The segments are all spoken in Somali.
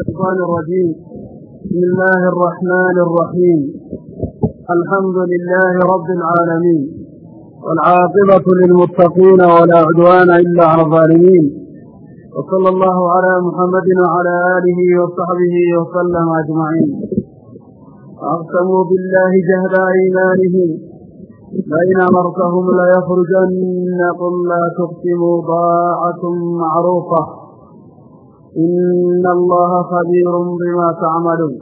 الشيطان الرجيم بسم الله الرحمن الرحيم الحمد لله رب العالمين والعاقبة للمتقين ولا عدوان إلا على الظالمين وصلى الله على محمد وعلى آله وصحبه وسلم أجمعين أقسموا بالله جهد أيمانهم بين مرتهم ليخرجن قل لا تقسموا ضاعة معروفة إن allaha khabiirun bima tacmaluun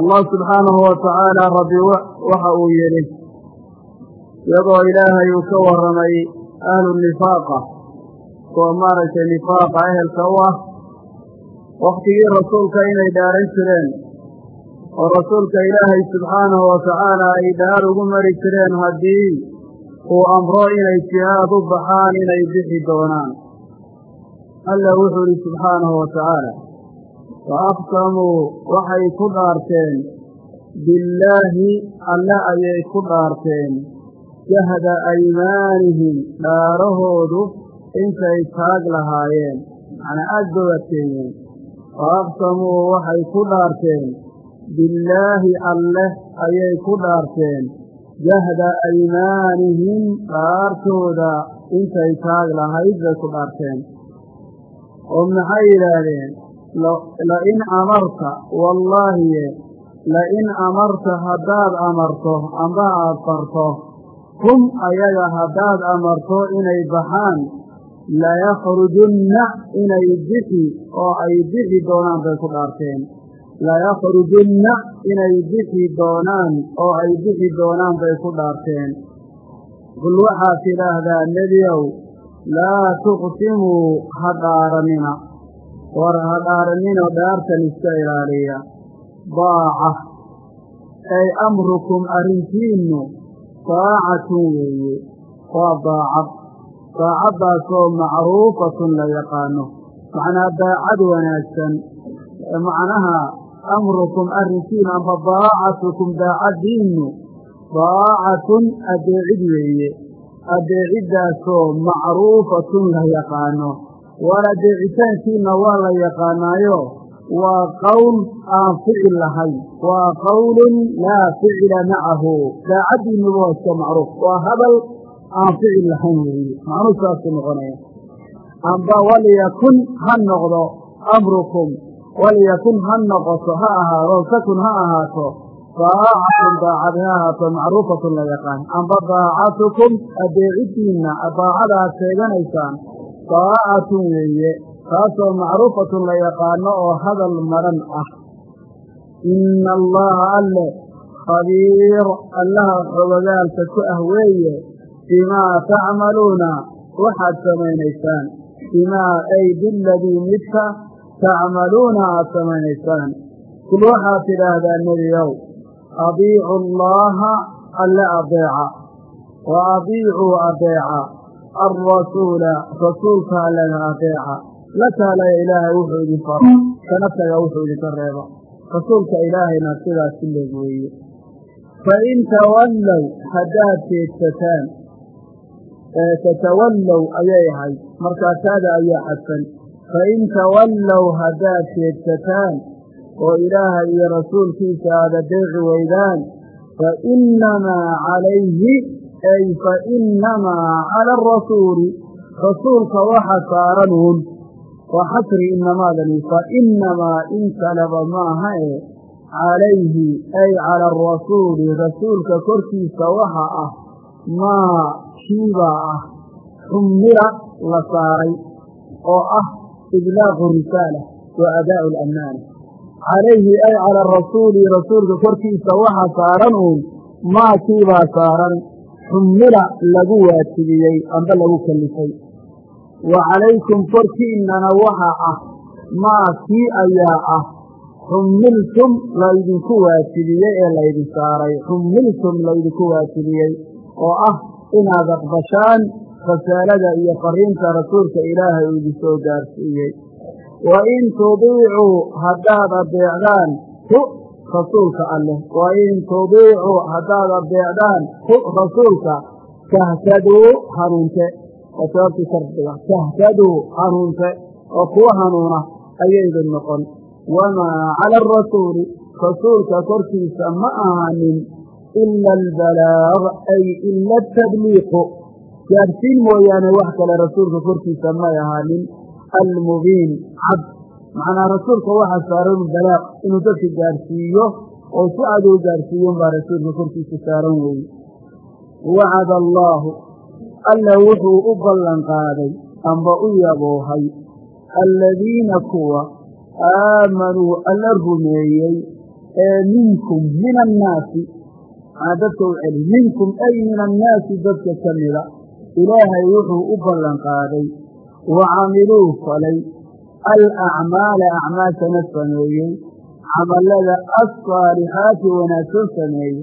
allah subxaanahu watacaala rabbi waxa uu yidhi iyadoo ilaahay uu ka warramay ahlu nifaaqa kuwa maaragtay nifaaqa ehelka u ah waktigii rasuulka inay dhaaran jireen oo rasuulka ilaahay subxaanahu watacaala ay dhaar ugu mari jireen haddii uu amro inay jihaad u baxaan inay bixi doonaan alla wuxuu idhi subxaanahu wa tacaala wa aqsamuu waxay ku dhaarteen billaahi alle ayay ku dhaarteen jahda aymaanihim dhaarahoodu intay taag lahaayeen macnaa aad bay adkeeyeen. Wa aqsamuu waxay ku dhaarteen billaahi alleh ayay ku dhaarteen jahda aymaanihim dhaartooda intay taag lahayd bay ku dhaarteen oo maxay yidhaahdeen? Lain amarta wallaahiye lain amarta haddaad amarto amba aad farto hum ayaga haddaad amarto inay baxaan layakrujunna inay bixi oo ay bixi doonaan bay ku dhaarteen. Layakrujunna inay bixi doonaan oo ay bixi doonaan bay ku dhaarteen. Qul waxaad tidhaahdaa nebiow laa tuqsimuu ha dhaaranina war ha dhaaranina dhaartan iska ilaaliya daaca ay amrukum arrintiinnu daacatun weeye waa daacad daacaddaasoo macruufatun la yaqaano macnaa daacad wanaagsan macnaha amrukum arrinkiinu amba daacatukum daacaddiinnu daacatun adeecid weeye adeeciddaasoo macruufatun la yaqaano. Waar adeecitaankiina waa la yaqaanaayo. Waa qowl aan ficil lahayn. Waa qowlun laa ficila macahu. Daacaddiinuba waa iska macruuf. Waa hadal aan ficil lahayn weeye macnuu saasuu noqonaya amba walyakun ha noqdo amrukum. Walyakun ha noqoto ha ahaado takun ha ahaato daacatun daacad ha ahaato macruufatun la yaqaan. Amba daacatukum adeecidiinna daacada aad sheeganaysaan daacatun weeye taasoo macruufatun la yaqaano oo hadal maran ah. Ina allaha alle khabiir allaha xogogaalka ku ah weeye bimaa tacmaluuna waxaad samaynaysaan. Bimaa ay biladii midka tacmaluuna aad samaynaysaan. Kul waxaad tidhaahdaa nebiyow adiicu allaha alle adeeca wa adiicuu adeeca alrasuula rasuulka allena adeeca la taalaya ilaahay wuxuu idin faro kana taga wuxuu idinka reebo rasuulka ilaahayna sidaas ku leeg weeye fain tawallow haddaad jeedsataan tatawallow ayay ahayd markaa taada ayaa xadsan fain tawallow haddaad jeedsataan oo ilaahay iyo rasuulkiisa aad adeeci weydaan fa innamaa calayhi ay fa innamaa cala arasuuli rasuulka waxa saaran uun waa xasri inamaadani fa innamaa in kaleba maaha e calayhi ay cala arasuuli rasuulka korkiisa waxa ah maa kiibaa ah xummila la saaray oo ah iblaaqu risaala wa adaa'u alammaana calayhi ay cala arasuuli rasuulka korkiisa waxa saaran uun maa kiibaa saaran xummila lagu waajibiyey amba lagu kalifay. Wa calaykum korkiinnana waxa ah maa kii ayaa ah xummiltum laydinku waajibiyey ee laydin saaray. Xummiltum laydinku waajibiyey oo ah inaad aqbashaan rasaalada iyo fariinta rasuulka ilaahay uu idin soo gaarsiiyey wa in tudiicuu haddaad adeecdaan hu rasuulka alleh wa in tudiicuu haddaad adeecdaan hu rasuulka tahtaduu hanuunte waa sababtii shardiga tahtaduu hanuunte oo kuwa hanuuna ayaydu noqon wamaa cala arasuuli rasuulka korkiisa ma ahaanin ila albalaaq ay ila atabliiqu gaadhsiin mooyaane wax kale rasuulka korkiisa may ahaanin almubiin cad macnaa rasuulka waxaa saaran balaaq inuu dadka gaadhsiiyo oo si cad uu gaadhsiiyon baa rasuulka korkiisa saaran weeye wacada allaahu alla wuxuu u ballan qaaday amba u yaboohay alladiina kuwa aamanuu alla rumeeyey ee minkum min annaasi maa dadka u celi minkum ay min annaasi dadka ka mida ilaahay wuxuu u ballan qaaday wa camiluu falay alacmaala acmaashana sameeyey camallada alsaalixaati wanaagsan sameeyey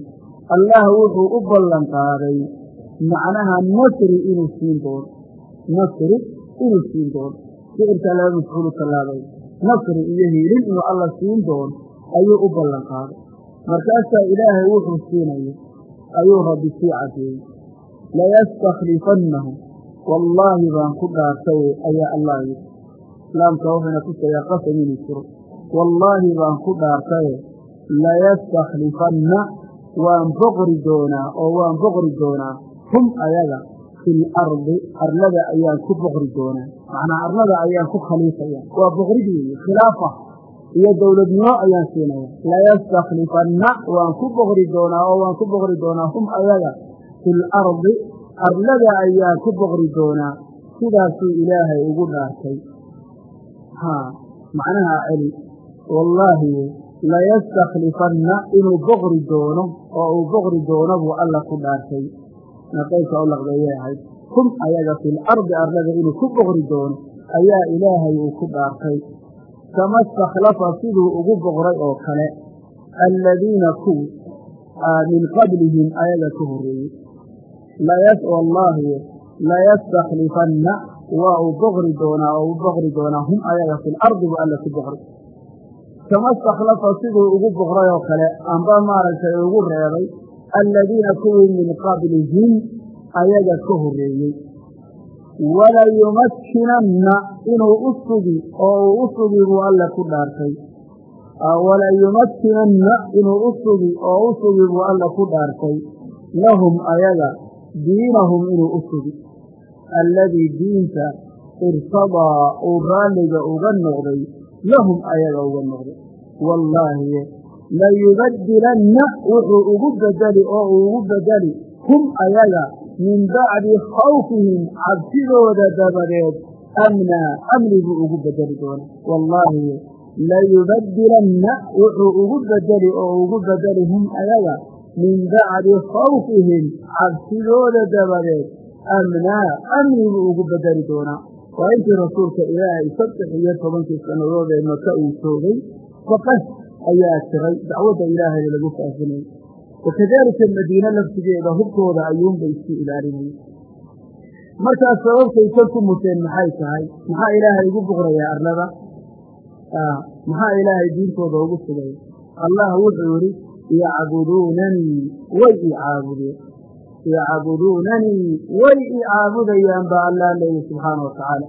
allah wuxuu u ballan qaaday macnaha nasri inuu siin doono nasri inuu siin doono ficilkaa laba mafcuulu tallaabay nasri iyo hiilin inuu alla siin doono ayuu u ballan qaaday markaasaa ilaahay wuxuu siinaya ayuu rabbi sii cadeeyey layastakhlifannahum wallaahi baan ku dhaartay ayaa allah yidhi. Islaamka wuxuuna tusayaa qasam inuu jiro. Wallaahi baan ku dhaartaye layastaklifanna waan boqri doonaa oo waan boqri doonaa hum ayaga fil ardi arlada ayaan ku boqri doonaa. Macnaa arlada ayaan ku khaliifaya. Waa boqrid weeye khilaafa. Iyo dowladnimo ayaan siinaya. Layastaklifanna waan ku boqri doonaa oo waan ku boqri doonaa hum ayaga fil ardi arlada ayaan ku boqri doonaa sidaasuu ilaahay ugu dhaartay. Haa macnaha celi wallaahi layastaklifanna inuu boqri doono oo uu boqri doono buu alla ku dhaartay. Qaybka u laqbeeyay ahayd hum ayaga fil ardi arlada inuu ku boqri doono ayaa ilaahay uu ku dhaartay. Kama istakhlafa siduu ugu boqray oo kale alladiina kuw min qablihim ayaga ka horreeyey wallaahi layastaklifanna waa uu boqri doonaa oo uu boqri doonaa hum ayaga fil ardi buu alla ku boqray kama istakhlafa siduu ugu boqray oo kale amba maaragtay ugu reebay alladiina kuwii min qablihim ayaga ka horreeyey. Walayumakkinanna inuu u sugi oo uu u buu alla ku dhaartay. Walayumakkinanna inuu u sugi oo u sugi buu alla ku dhaartay. Lahum ayaga diinahum inuu u sugi. Alladii diinta irtadaa uu raalliga uga noqday lahum ayaga uga noqday. Wallaahi layubadilanna wuxuu ugu bedeli oo uu ugu bedeli. Hum ayaga min bacdi khawfihim cabsidooda dabadeed amnaa amni buu ugu bedeli doona. Wallaahi layubadilanna wuxuu ugu bedeli oo ugu bedeli hum ayaga min bacdi khawfihim cabsidooda dabadeed amnaa amni buu ugu bedeli doonaa waa intii rasuulka ilaahay saddex iyo tobankii sannadood ee maka uu joogay baqas ayaa jiray dacwadda ilaahayna lagu faafinayay wakadaalika madiine laftigeeda hubkooda ayuunbay isku ilaalinayeen markaas sababtay ka ku muteen maxay tahay maxaa ilaahay ugu boqrayaa arlada maxaa ilaahay diintooda ugu sugaya allah wuxuu yidhi yacbuduunanii way i caabudeen yacbuduunanii way i caabudayaan baa allah leeyi subxaana wa tacaala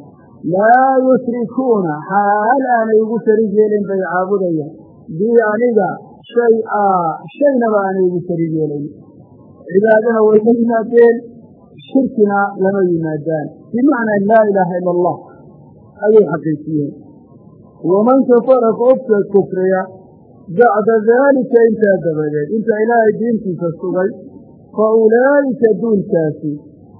laa yushrikuuna xaal aanay ugu sharig yeelin bay caabudayaan bii aniga shay-a shaynaba aanay ugu sharig yeelayn cibaadana way la yimaadeen shirkina lama yimaadaan bimacnaa laa ilaaha ila allah ayay xaqiijiyeen waman kafara qofka kufriya bacda daalika intaa dabadeed inta ilaahay diintiisa sugay fa ulaa'ika duulkaasi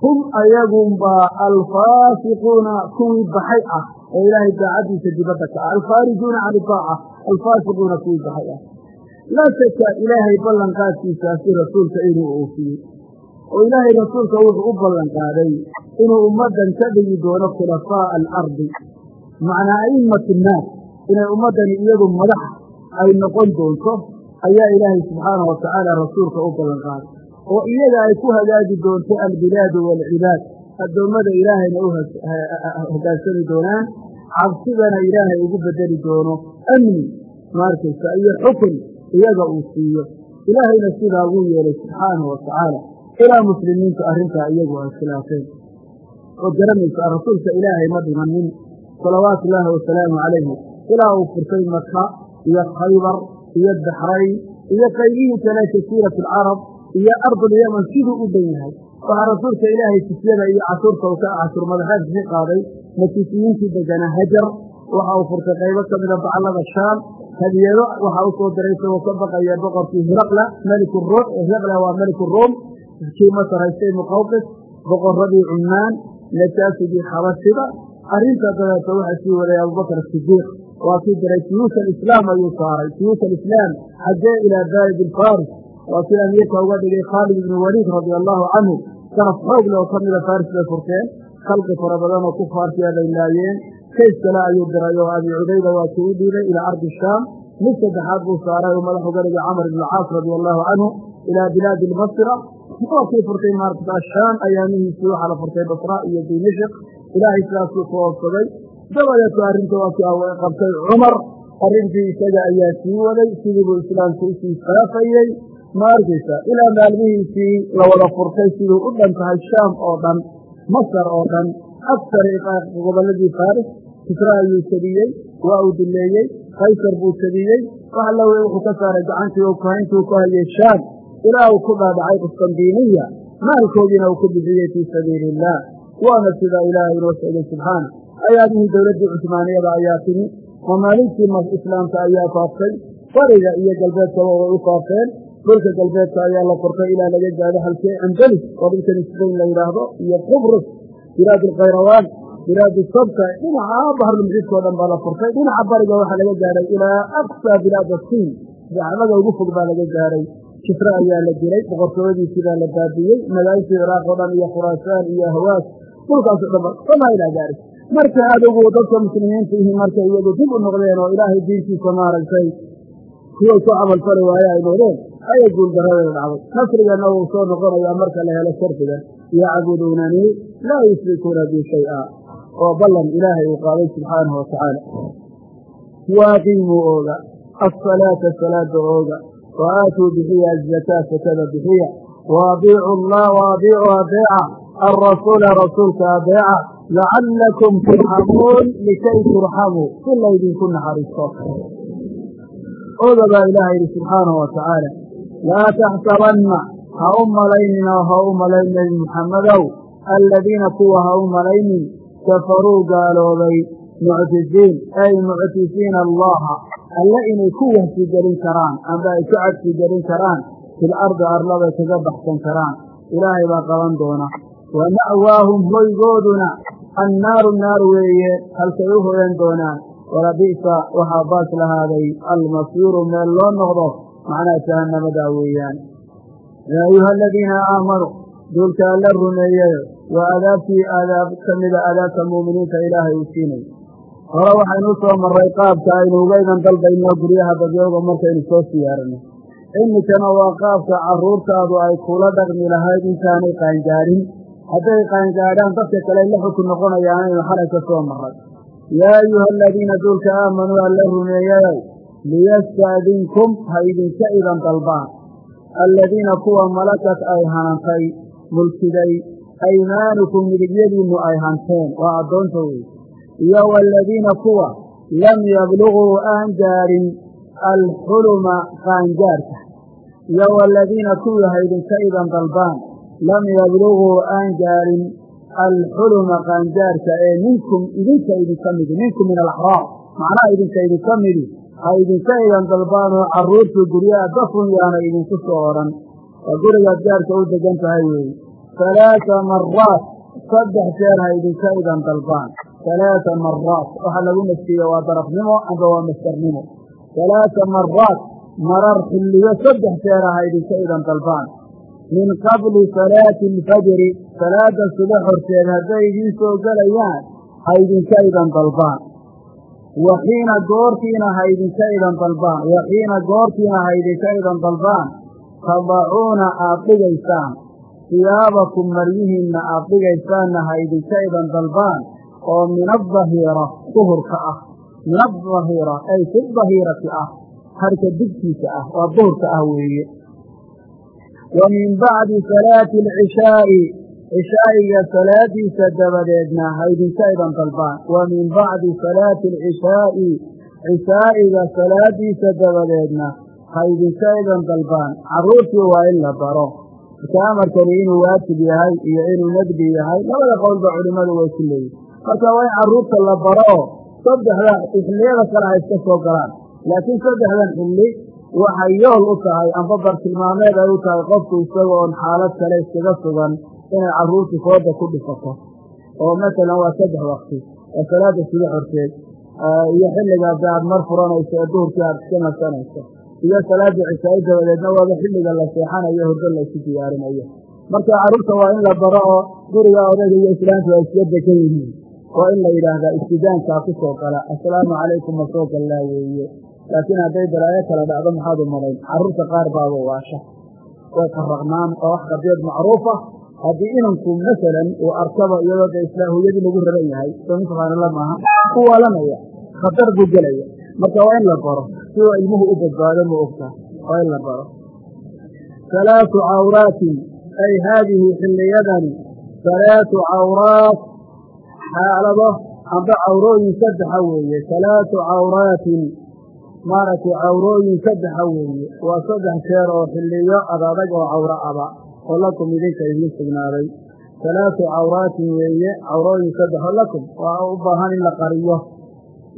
hum ayagunbaa alfaasiquuna kuwii baxay ah ee ilaahay daacaddiisa dibadda ka ah alkhaarijuuna can idaaca alfaasiquuna kuwii baxay ah laa shaka ilaahay ballanqaadkiisaasi rasuulka inuu oofiyey oo ilaahay rasuulka wuxuu u ballanqaaday inuu ummaddan ka dhigi doono khulafaa'a alardi macnaa a'immati innaas inay ummaddani iyadu madax ay noqon doonto ayaa ilaahay subxaana wa tacaala rasuulka u ballanqaaday oo iyaga ay ku hagaagi doonto albilaadu waalcibaad addoommada ilaahayna u hogaansami doonaan. Cabsidana ilaahay ugu bedeli doono amni maarkaysa iyo xukun iyaga uu siiyo. Ilaahayna sidaa wuu yeelay subxaanahu wa tacaala ilaa muslimiintu arrintaa iyagu ay khilaafeen. Oo garanaysaa rasuulka ilaahay ma dhimanin salawaatu ullaahi wasalaamu calayhi. Ilaa uu furtay maka iyo khaybar iyo baxrayn iyo qaybihii kale jasiirat alcarab iyo ardulyaman siduu u dhan yahay. Waxaa rasuulka ilaahay jisyada iyo cashuurta uu ka cashuur madaxeedka ka qaaday majuusiyiintii deganaa hajar. Waxa uu furtay qaybo ka mida bacallada shaam. Hadiyado waxaa u soo diray isagoo ka baqaya boqorkii hiraqla meliku rom hiraqla waa meliku rom kii masar haystay muqawqis boqoradii cummaan najaasigii xabashida arrinta dabeeta waxaa sii waday abubakar sidiiq waa kii diray suyuusa alislaam ayuu saaray. Suyuusa alislaam xaggee ilaa baalid ilfaris waa kii amiirka uga dhigay khaalid ibnu waliid radia allaahu canhu saraf xoog le oo ka mida faris bay furteen. Khalqi fara badan oo ku faarsiya bay laayeen. Kays kale ayuu diray oo abi cubayda waa kii u dhiibay ilaa ardi shaam. Mid saddexaad buu saaray oo madax uga dhigay camar ibn alcaas radia allaahu canhu ilaa bilaadi lmasra waa kii furtay maarata shaam ayaamihiisii waxaa la furtay basra iyo dimashik ilaahay sidaasuu ku oobsaday dabadeetu arrinta waa qabtay cumar. Arrintii isaga ayaa sii waday sidii buu islaamku u sii faafayey ma arkaysa ilaa maalmihiisii la wada furtay siduu u dhan tahay shaam oo dhan masar oo dhan. Aksar gobolladii faris kisra ayuu jabiyey waa uu dileeyey kaysar buu jabiyey wax alla wey wuxuu ka saaray gacantii kahayntuu ku hayay shaam. Ilaa uu ku dhaadhacay qustandiniya maalkoodiina uu ku bixiyey fii sabiili illaah waana sida ilaahay inoo sheegay subxaana ayaadihii dowladdii cusmaaniyada ayaa timi mamaaligtii islaamka ayaa faaftay bariga iyo galbeedkaba way u faafteen dhulka galbeedka ayaa la furtay ilaa laga gaado halkee andalis oo dhulkan sbayn la yidhaahdo iyo qubrus bilaad alkhayrawaan bilaadu sabta dhinaca baharlumuxiidkao dhan baa la furtay dhinaca bariga waxaa laga gaadhay ilaa aqsaa bilaad asiin daxmada ugu fog baa laga gaadhay kisre ayaa la dilay boqortooyadiisii baa la baabiyey magaalishii ciraaq oo dhan iyo khuraasaan iyo hawaas dhulkaaso dhan ba samaa ilaa gaari marka adigu dadka muslimiinta ihi markay iyagu dib u noqdeen oo ilaahay diintiisa maaragtay kuway ku camalfali waaye ay noqdeen ayay guuldarradeeda dhacday nasriganna wuu soo noqonayaa marka la helo shardigan yacbuduunanii laa yushrikuuna bi shay-a oo ballan ilaahay uu qaaday subxaanahu watacaala waaqiimuu ooga asalaata salaada ooga wa aatuu bixiya azakaa sakada bixiya wa adiicu allah wa adiicuu adeeca alrasuula rasuulka adeeca lacallakum turxamuun likay turxamuu si laydinku naxariisto oga baa ilaaha yidhi subxaanahu watacaala laa taxsabanna ha u malaynin oo ha u malayn nebi muxammedow aladiina kuwa ha u malaynin kafaruu gaaloobay muctisiin ay muctisiina allaha alle inay ku wahsigelin karaan amba ay ku cadsigelin karaan fil ardi arlabay kaga baxsan karaan ilaahay baa qaban doona wa ma'waahum hoygooduna annaaru naar weeye. Halkay u hoyan doonaan walabi'sa waxaa baas lahaaday almasiiru meel loo noqdo macnaha jahannamadaa weeyaan. Yaa ayuha aladiina aamanuu duulka alla rumeeyayo waa adaabtii aadaab ka mida adaabta muuminiinta ilaahay uu siinay. Hore waxaynu soo marray qaabka aynu ugaydan dalbayno guryaha dadyooga markaynu soo siyaaranno iminkana waa qaabka carruurtaadu ay kula dhaqmi lahayd intaanay qaangaadhin hadday qaangaadhaan dadka kale la xukun noqonayaan aynu xalay ka soo marray. Yaa ayuha aladiina duulka aamanuu alla rumeeyayow liyasta'dinkum ha idinka idan dalbaan. Aladiina kuwa malakat ay hanantay mulkiday aymaanukum midigyadiinnu ay hanteen. Waa addoonta wey iyo waladiina kuwa lam yabluguu aan gaarin alxuluma qaangaarka. Iyo waladiina kuwii ha idan dalbaan lam yabluguu aan gaarin alxuluma qaangaarka ee minkum idinka idinka midi minkum min alaxraar macnaha idinka idinka midi ha idinka idan dalbaanoo carruurtu guryaha dafun yaana idinku soo odhan waa gurigaad gaarka u degan tahay weeye halaata maraat saddex jeer ha idinka idan dalbaan. Halaata maraat waxaa lagu nafsiiye waa darafnimo amba waa mastarnimo. Halaata maraat marar xilliyo saddex jeera ha idinka idan dalbaan min qabli salaati alfajri salaada subax horteed hadday idiin soo gelayaan ha idinka idan dalbaan. Waxiina goortiina ha idinka idan dalbaan. Waxiina goortiina ha idinka idan dalbaan. Tadacuuna aad dhigaysaan. Siyaabakum maryihiinna aad dhigaysaanna ha idinka idan dalbaan. Oo min adahiira duhurka ah. Min adahiira ay fi dahiirati ah. Harka digtiisa ah waa duhurka ah weeye wa min bacdi salaati alcishaa'i cishaa'iga salaadiisa dabadeedna ha idinka idan dalbaan wa min bacdi salaati alcishaa'i cisaa'iga salaadiisa dabadeedna ha idinka idan dalbaan carruurtii waa in la baro marka amarkani inuu waajib yahay iyo inuu nadbi yahay labada qowlba culimmadu way ku leeyihiin marka waa in carruurta la baro saddexda xilliyada kale ha iska soo galaan laakiin saddexdan xilli waxay yool u tahay amba bartilmaameed ay u tahay qofku isagoon xaalad kale iskaga sugan inay carruurtu fooda ku dhisato. Oo masalan waa saddex wakti oo salaada subax horteed iyo xilliga hadda aad mar furanayso ee duhurkii aad iska nasanayso. Iyo salaada cisaa'i dabadeedna waaba xilliga la seexanayo hurdo la isu diyaarinayo. Marka carruurta waa in la baro oo guriga odayga iyo islaamtu ay isga degan yihiin waa in la yidhaahdaa istidaankaa ku soo gala. Assalaamu calaykum ma soo gallaa weeye laakiin hadday balaayo kala dhacdo maxaad u malayn carruurta qaar baaba waasha. Way qarraqnaan oo wax qadiyad macruufa haddii inanku masalan uu arkaba iyadoo dee islaahuyadii lagu raban yahay soo subxaanallah maaha ku waalanaya khatar buu gelaya. Marka waa in la baro si uu ilmuhu u badbaado ma ogtaa waa in la baro salaatu cawraatin ay haadihi xilliyadani salaatu cawraat xaalado amba cawrooyin saddexa weeye. Salaatu cawraatin maaragtay cawrooyin saddexa weeye. Waa saddex jeer oo xilliyo adadag oo cawro aba oo lakum idinka idiin sugnaaday salaatu cawraatin weeye cawrooyin saddexoo lakum. Waa u baahan in la qariyo.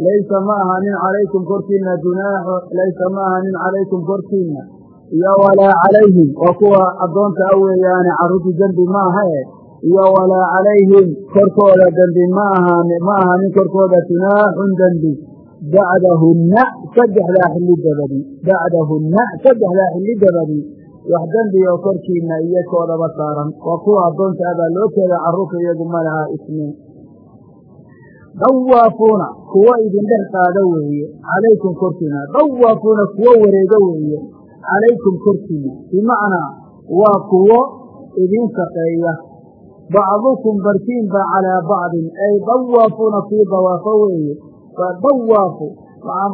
Laysa ma ahanin calaykum korkiinna junaaxu laysa ma ahanin calaykum korkiinna. Iyo walaa calayhim waa kuwa addoonta a weeyaane carruurtu dembi ma ahae iyo walaa calayhim korkooda dembi ma ahaan ma ahanin korkooda junaaxun dembi bacdahunna saddexdaa xilli dabadi bacdahunna saddexdaa xilli dabadi wax dembi oo korkiinna iyo koodaba saaran waa kuwa addoonta abaa loo jeeda carruurta iyagu ma lahaa ismiin dawaafuuna kuwo idin dhex qaada weeye calaykum korkiina dawaafuuna kuwo wareego weeye calaykum korkiina bimacnaa waa kuwo idin shaqeeya bacdukum barkiinba calaa bacdin ay dawaafuuna kuwii dawaafo weeye dawaafu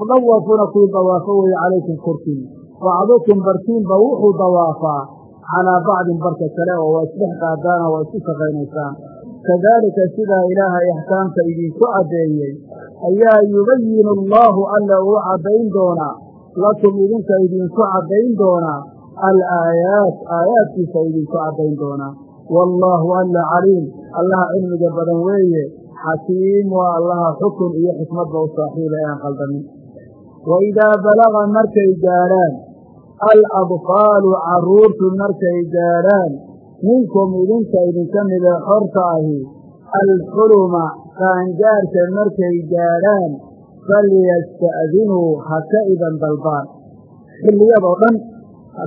dawaafuuna kuwii dawaafo weeye calaykum korkiina bacdukum barkiinba wuxuu dawaafaa calaa bacdin barka kale oo waa isdhex qaadaana waa isku shaqaynaysaan kadaalika sidaa ilaahay axkaamta idinku caddeeyey ayaa yubayinu allaahu alla uu caddayn doonaa lakum idinka idinku caddayn doonaa alaayaat aayaadkiisa idinku caddayn doonaa wallaahu alla caliim allaha cilmiga badan weeye xakiim waa allaha xukun iyo xikmadba u saaxiiba ee aan qaldamin wa idaa balaga markay gaadhaan aladfaalu carruurtu markay gaadhaan minkum idinka idinka mida xorta ahi alxuluma qaangaarka markay gaadhaan falyasta'dinuu ha ka idan dalbaan xilliyadoo dhan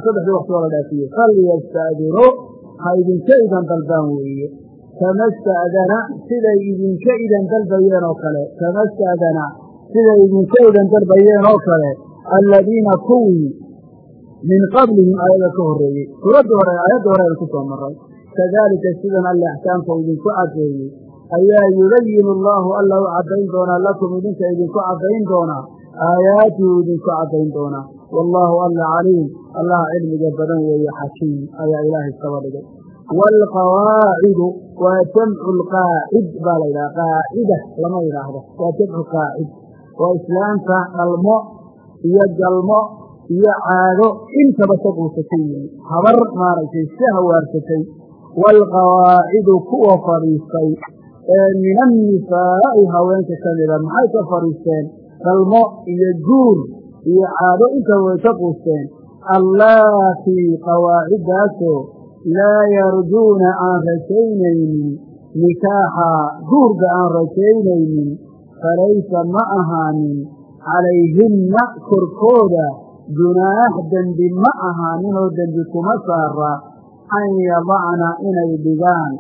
saddexdii waqti waa la dhaafiye falyasta'dinuu ha idinka idan dalbaan weeye kama sta'dana siday idinka idan dalbayeen oo kale. Kama sta'dana siday idinka idan dalbayeen oo kale. Alladiina kuwii min qablihim aayada ka horreeyey. Suuradda hore aayadda hore aynu ku soo maray kadaalika sidan alle axkaamka idinku caddeeyey. Ayaa yubayinu allaahu alla u caddayn doonaa lakum idinka idinku caddayn doonaa aayaatihu idinku caddayn doonaa wallaahu alla caliim. Allaha cilmiga badan weeye xakiim. Ayaa ilaahay iskaba dhigay waalqawaacidu waa jamcu lqaacid baa la yidhaha qaacida lama yidhaahdo waa jamcu qaacid waa islaamta dhalmo iyo galmo iyo caado intaba shaquusatay yihi habar maaragtay si hawaarsatay waalqawaacidu kuwa fadhiistay ee min annisaa'i haweenka ka mida maxay ka fadhiisteen dhalmo iyo guur iyo caado intaba way ka quusteen allaatii qawaaciddaasoo laa yarjuuna aan rajaynaynin nikaaxa guurga aan rajaynaynin falaysa ma ahaanin calayhinna korkooda junaax dembi ma ahaaninoo dembi kuma saara an yadacna inay dhigaan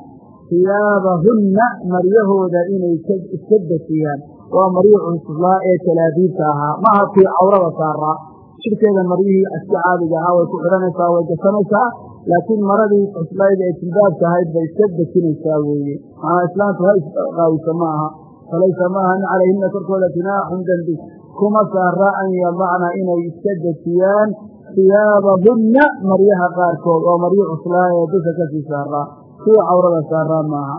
hiyaabahunna maryahooda inay iska dejiyaan waa maryii cuslaa ee talaabiibta ahaa maaha kii cawrada saaraa shirkeeda maryihii iska caadiga ahaa way ku xidhanaysaa way gasanaysaa laakiin maradii cuslayd ee jilbaabka ahayd bay iska dejinaysaa weeye. Maanaa islaamtu ha isqaawisa ma aha. Falaysa ma ahan calayhina korkooda junaaxun dembi. Kuma saara an yadacna inay iska dejiyaan hiyaabahunna maryaha qaarkood oo maryo cuslaa ee dusha ka sii saaraa kuwa cawrada saaraa maaha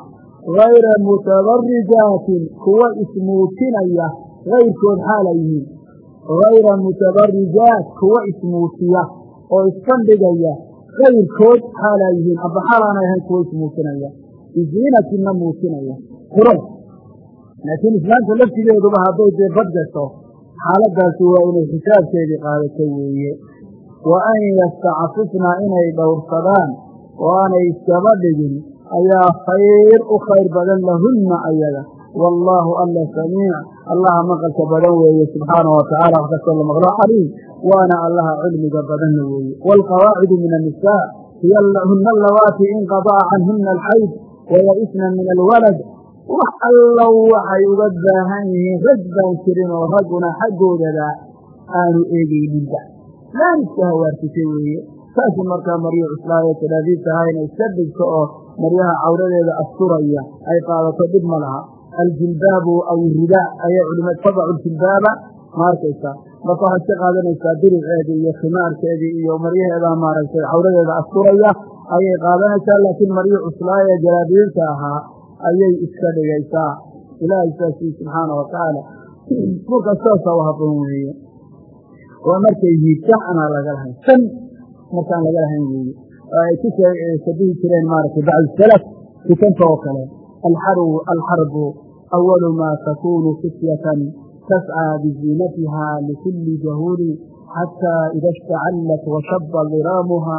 hayra mutabarijaatin kuwa ismuujinaya kayrkood xaalay yihiin. Hayra mutabarijaat kuwa ismuusiya oo isbandhigaya kayrkood xaalaa yihiin amba xaalaanay ahayn kuwa ismuusinaya biziinatinna muusinaya. Qurux. Laakiin islaamta laftigeeduba hadday dee bad gasho xaaladaasi waa inay xisaabkeedii qaadato weeye. Wa an yastacfifna inay dhowrsadaan oo aanay iskaba dhigin ayaa khayr u khayr badan lahunna ayaga. Wallaahu alla samiic allaha maqalka badan weeye subxaanah wa tacala wax kastoo la maqlo caliim waana allaha cilmiga badanna weeye. Waalqawaacidu min annisaa hiya huna allawaati inqadaca canhuna alxayd waya'isna min alwalad. Wax allow waxay uga baahan yihiin rag baan jirin oo ragguna xaggoodaba aanu eegayninba laaniska hawaarsisay weeye? Saasi markaa maryo cuslaayo talaadiid tahayna iska dhigto oo maryaha cawradeeda asturaya ay qaadato dhib ma laha aljilbaabu aw ridaa ayay culimad tabacu ljilbaaba ma arkaysaa marka waxaad ka qaadanaysaa diriceedii iyo khimaarkeedii iyo maryaheeda maaragtay cawradeeda asturaya ayay qaadanaysaa laakiin maryo cuslaayo jalaabiinta ahaa ayay iska dhigaysaa ilaahay saasii subxaana wa tacaala marka u haboon weeye waa markay hiidsan anaa laga lahayn san markaan laga lahayn weeye ay ku shabihi jireen maaragtay bacdu salaf fitanta oo kale alxarbu awalu maa takunu fityatan tascىa biziinatiha likulli jahuli xataa ida اshtacallat washaba diraamuha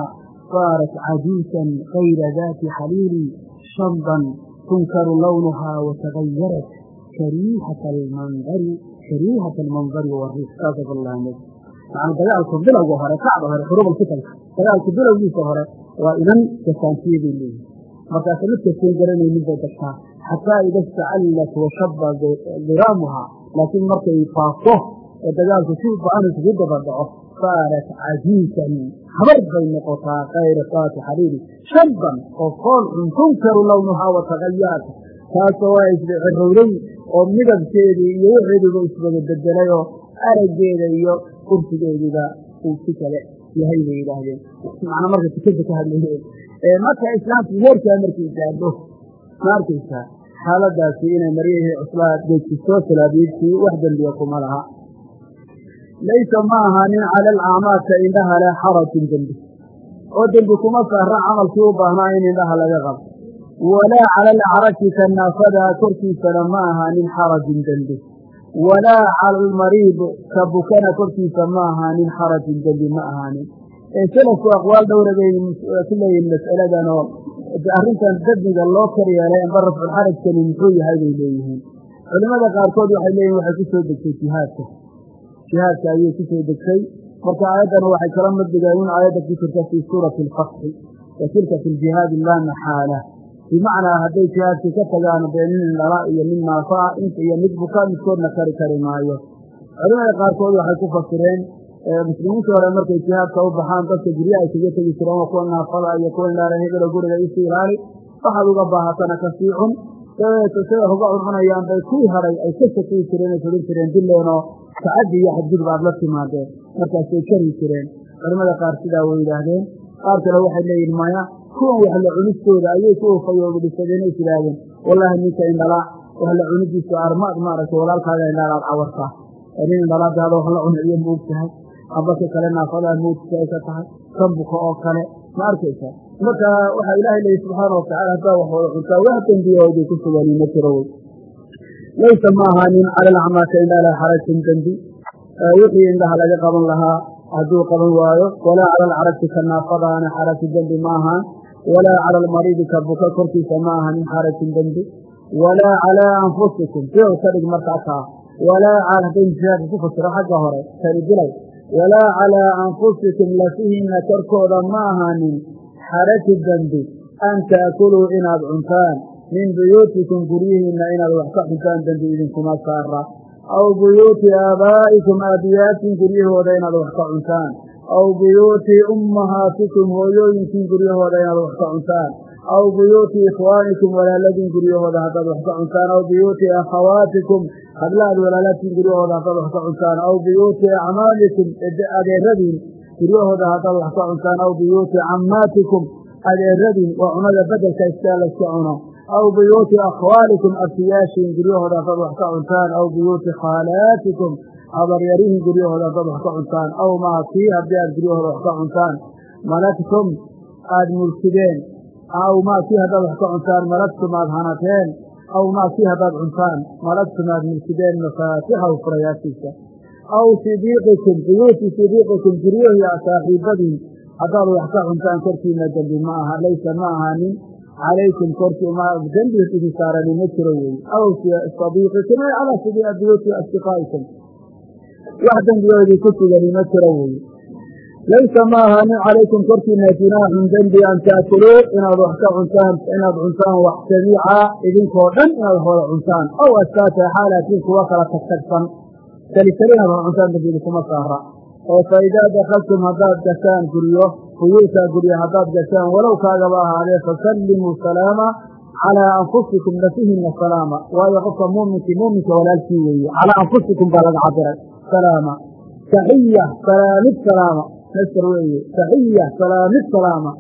saarat cajuusan kayra daati xaliili shamdan tunkaru lawnuha watagayarat kariihata almandari macana dagaalku bilowga hore kacda hore xurubal fitanka dagaalku bilowgiisa hore waa idan gasaantiyaday leeyihiin markaasa mid kastoon garanaynin bay dagtaa xataa ida istacallat washaba diraamuha laakiin markay faafto ee dagaalku si ba'an isugu daba dhaco saarat cajiisan habar bay noqotaa kayra saati xariiri. Shabban oo fool xun tunkaru lawnuhaa watagayaat taasoo waa iscirowday oo midabkeedii iyo waxeeduba iswada bedelay oo araggeeda iyo ursigeediba uu si kale yahay bay yidhaahdeen. Macnaa marka tukada ka hadlayeen marka islaamku heerkaa markay gaadho ma arkaysaa xaaladaasi inay maryahii cuslaa dejiso salaabiidkii wax dembiya kuma laha. Laysa ma ahaanin cala alacmaaka indhaha leh xarajun dembi oo dembi kuma saara camalkii u baahnaa in indhaha laga qabo. Walaa cala alacraji ka naafada korkiisana ma ahaanin xarajun dembi walaa cala almariid ka bukana korkiisa ma ahaanin xarajun dembi ma ahaanin ee salafku aqwaal dhowra bay ku leeyihiin mas'aladan oo arrintan dembiga loo kar yeelay amba rafculxarajkani muxuu yahay bay leeyihiin. Culimmada qaarkood waxay leeyihiin waxay ku soo degtay jihaadka. Jihaadka ayay ku degtay. Marka aayaddana waxay kala mid dhigeen in aayadda ku jirta fii suurati alfatxi wa tilka fi ljihaadi laa maxaala. Bimacnaa hadday jihaadkii ka tagaan dee nin indhala iyo nin naafa ah iyo mid buka midkoodna kari kari maayo. Culimada qaarkood waxay ku fasireen muslimiinta hore markay jihaadka u baxaan dadka gurya ay kaga tegi jireen waa kuwa naafada iyo kuwa indhaala hebelo guriga isii ilaali waxaad uga baahatana ka sii cun dabeeto siday uga cuncunayaan bay kuwii haray ay ka shakiyi jireen ay fudin jireen dileenoo tacaddi iyo xadgudub aad la timaadeen. Markaasay kari jireen. Culimmada qaar sidaa way yidhaahdeen. Qaar kale waxay leeyihiin maya kuwan wax la cunistooda ayay ku ufayoobisadeen is yidhaahdeen. Wallaahi ninka indhalaa wax la cunidiisu armaad maaragtay walaalkaaga indhaalaad cawartaa. Nin indhalaada hada wax la cunayo ma tahay amba ka kale naafadaa moodka ay ka tahay sambuka oo kale ma arkaysaa marka waxaa ilaahay leeyi subxaana watacala haddaa wax cuntaa wax dembiyooday ku sugani ma jiro wey. Laysa ma ahaanin cala alacmaaka indhaala xarajun dembi wixii indhaha laga qaban lahaa hadduu qaban waayo walaa cala alcaraji ka naafadaana xaraju dembi ma ahaan walaa cala almariidi ka buka korkiisa ma ahanin xarajun dembi walaa calaa anfusikum ficil ka dhig markaa kaa. Walaa haddaynu jihaadka ku fasiro xagga hore kani dilay walaa calaa anfusikum lafihiinna korkooda ma ahaanin xaraju dembi an taakuluu inaad cuntaan. Min buyuutikum guryihiinna inaad wax ka cuntaan dembi idinkuma saara aw buyuuti aabaa'ikum aabbiyaadkin guryahooda inaad wax ka cuntaan. Aw buyuuti ummahaatikum hooyooyinkiin guryahooda inaad wax ka cuntaan aw buyuuti ikhwaanikum walaaladiin guryahooda haddaad wax ka cuntaan aw buyuuti akhawaatikum hablaad walaaladiin guryahooda haddaad wax ka cuntaan aw buyuuti acmaalikum adeeradiin guryahooda haddaad wax ka cuntaan aw buyuuti cammaatikum adeeradiin waa cunada bedelka iskaa layska cuno aw buyuuti akhwaalikum abtiyaashiin guryahooda haddaad wax ka cuntaan aw buyuuti khaalaatikum habaryarihin guryahooda haddaad wax ka cuntaan aw maa kii haddii aad guryahooda wax ka cuntaan malagtum aada mulkideen aw maa kii haddaad wax ka cuntaan malagtum aada hanateen aw maa kii haddaad cuntaan malagtum aada mulkideen mafaatixahu furayaashiisa aw sidiiqikum buyuuti sidiiqikum guryahi saaxiibadiin haddaad wax ka cuntaan korkiina dembi ma aha laysa ma ahaanin calaykum korkii dembi idi saarani ma jiro weeye aw sadiiqikum ay calaa buyuuti asdiqaa'ikum wax dembigoodii ku sugani ma jiro weeye laysa ma ahaanin calaykum korkiina junaaxun dembi an taakuluu inaad wax ka cuntaan inaad cuntaan wax jamiica idinkoo dhan inaad hooda cuntaan aw astaata xaalaatiin kuwa kala tagtagsan kelikeli inaad wax cuntaan dembiidi kuma saara oo fa idaa dakaltum haddaad gashaan guryo buyuuta guryo haddaad gashaan walow kaagaba ahaadee fasallimuu salaama calaa anfusikum nafihina salaama waayo qofka muuminkii muuminka walaalkii weeye calaa anfusikum baa laga cabiray salaama taxiya salaamid salaama nasr weeye taxiya salaamid salaama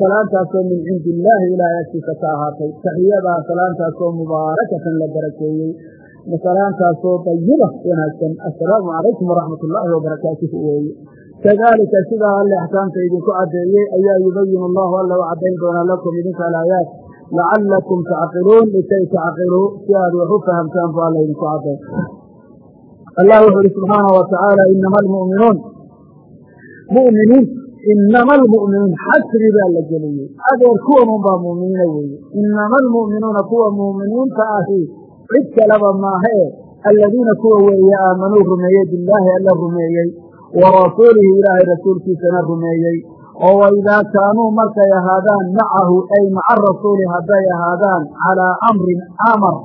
salaantaasoo min cindi illaahi ilaahay agtiisa ka ahaatay. Taxiyadaa salaantaasoo mubaarakatan la barakeeyey. Salaantaasoo dayiba wanaagsan. Assalaamu calaykum waraxmat ullaahi wabarakaatuhu weeye kadaalika sidaa alle axkaamta idinku caddeeyey ayaa yubayin allahu alla u caddayn doonaa lakum idinka alaayaat. Lacallakum tacqiluun likay tacqiluu si aad wax u fahamtaan bu alla idinku caddayn allah wuxuu ihi subxaanau wa tacaala inama almu'minuun mu'miniin inama almu'minuun xasri baa la geliyey. Adeer kuwan unbaa mu'miniina weeye inama almu'minuuna kuwa mu'miniinta ahi cid kaleba maahee aladiina kuwa weeye aamanuu rumeeyey billaahi alla rumeeyey. Wa rasuulihi ilaahay rasuulkiisana rumeeyey. Oo waidaa kaanuu markay ahaadaan macahu ay maca rasuuli hadday ahaadaan calaa amrin amar.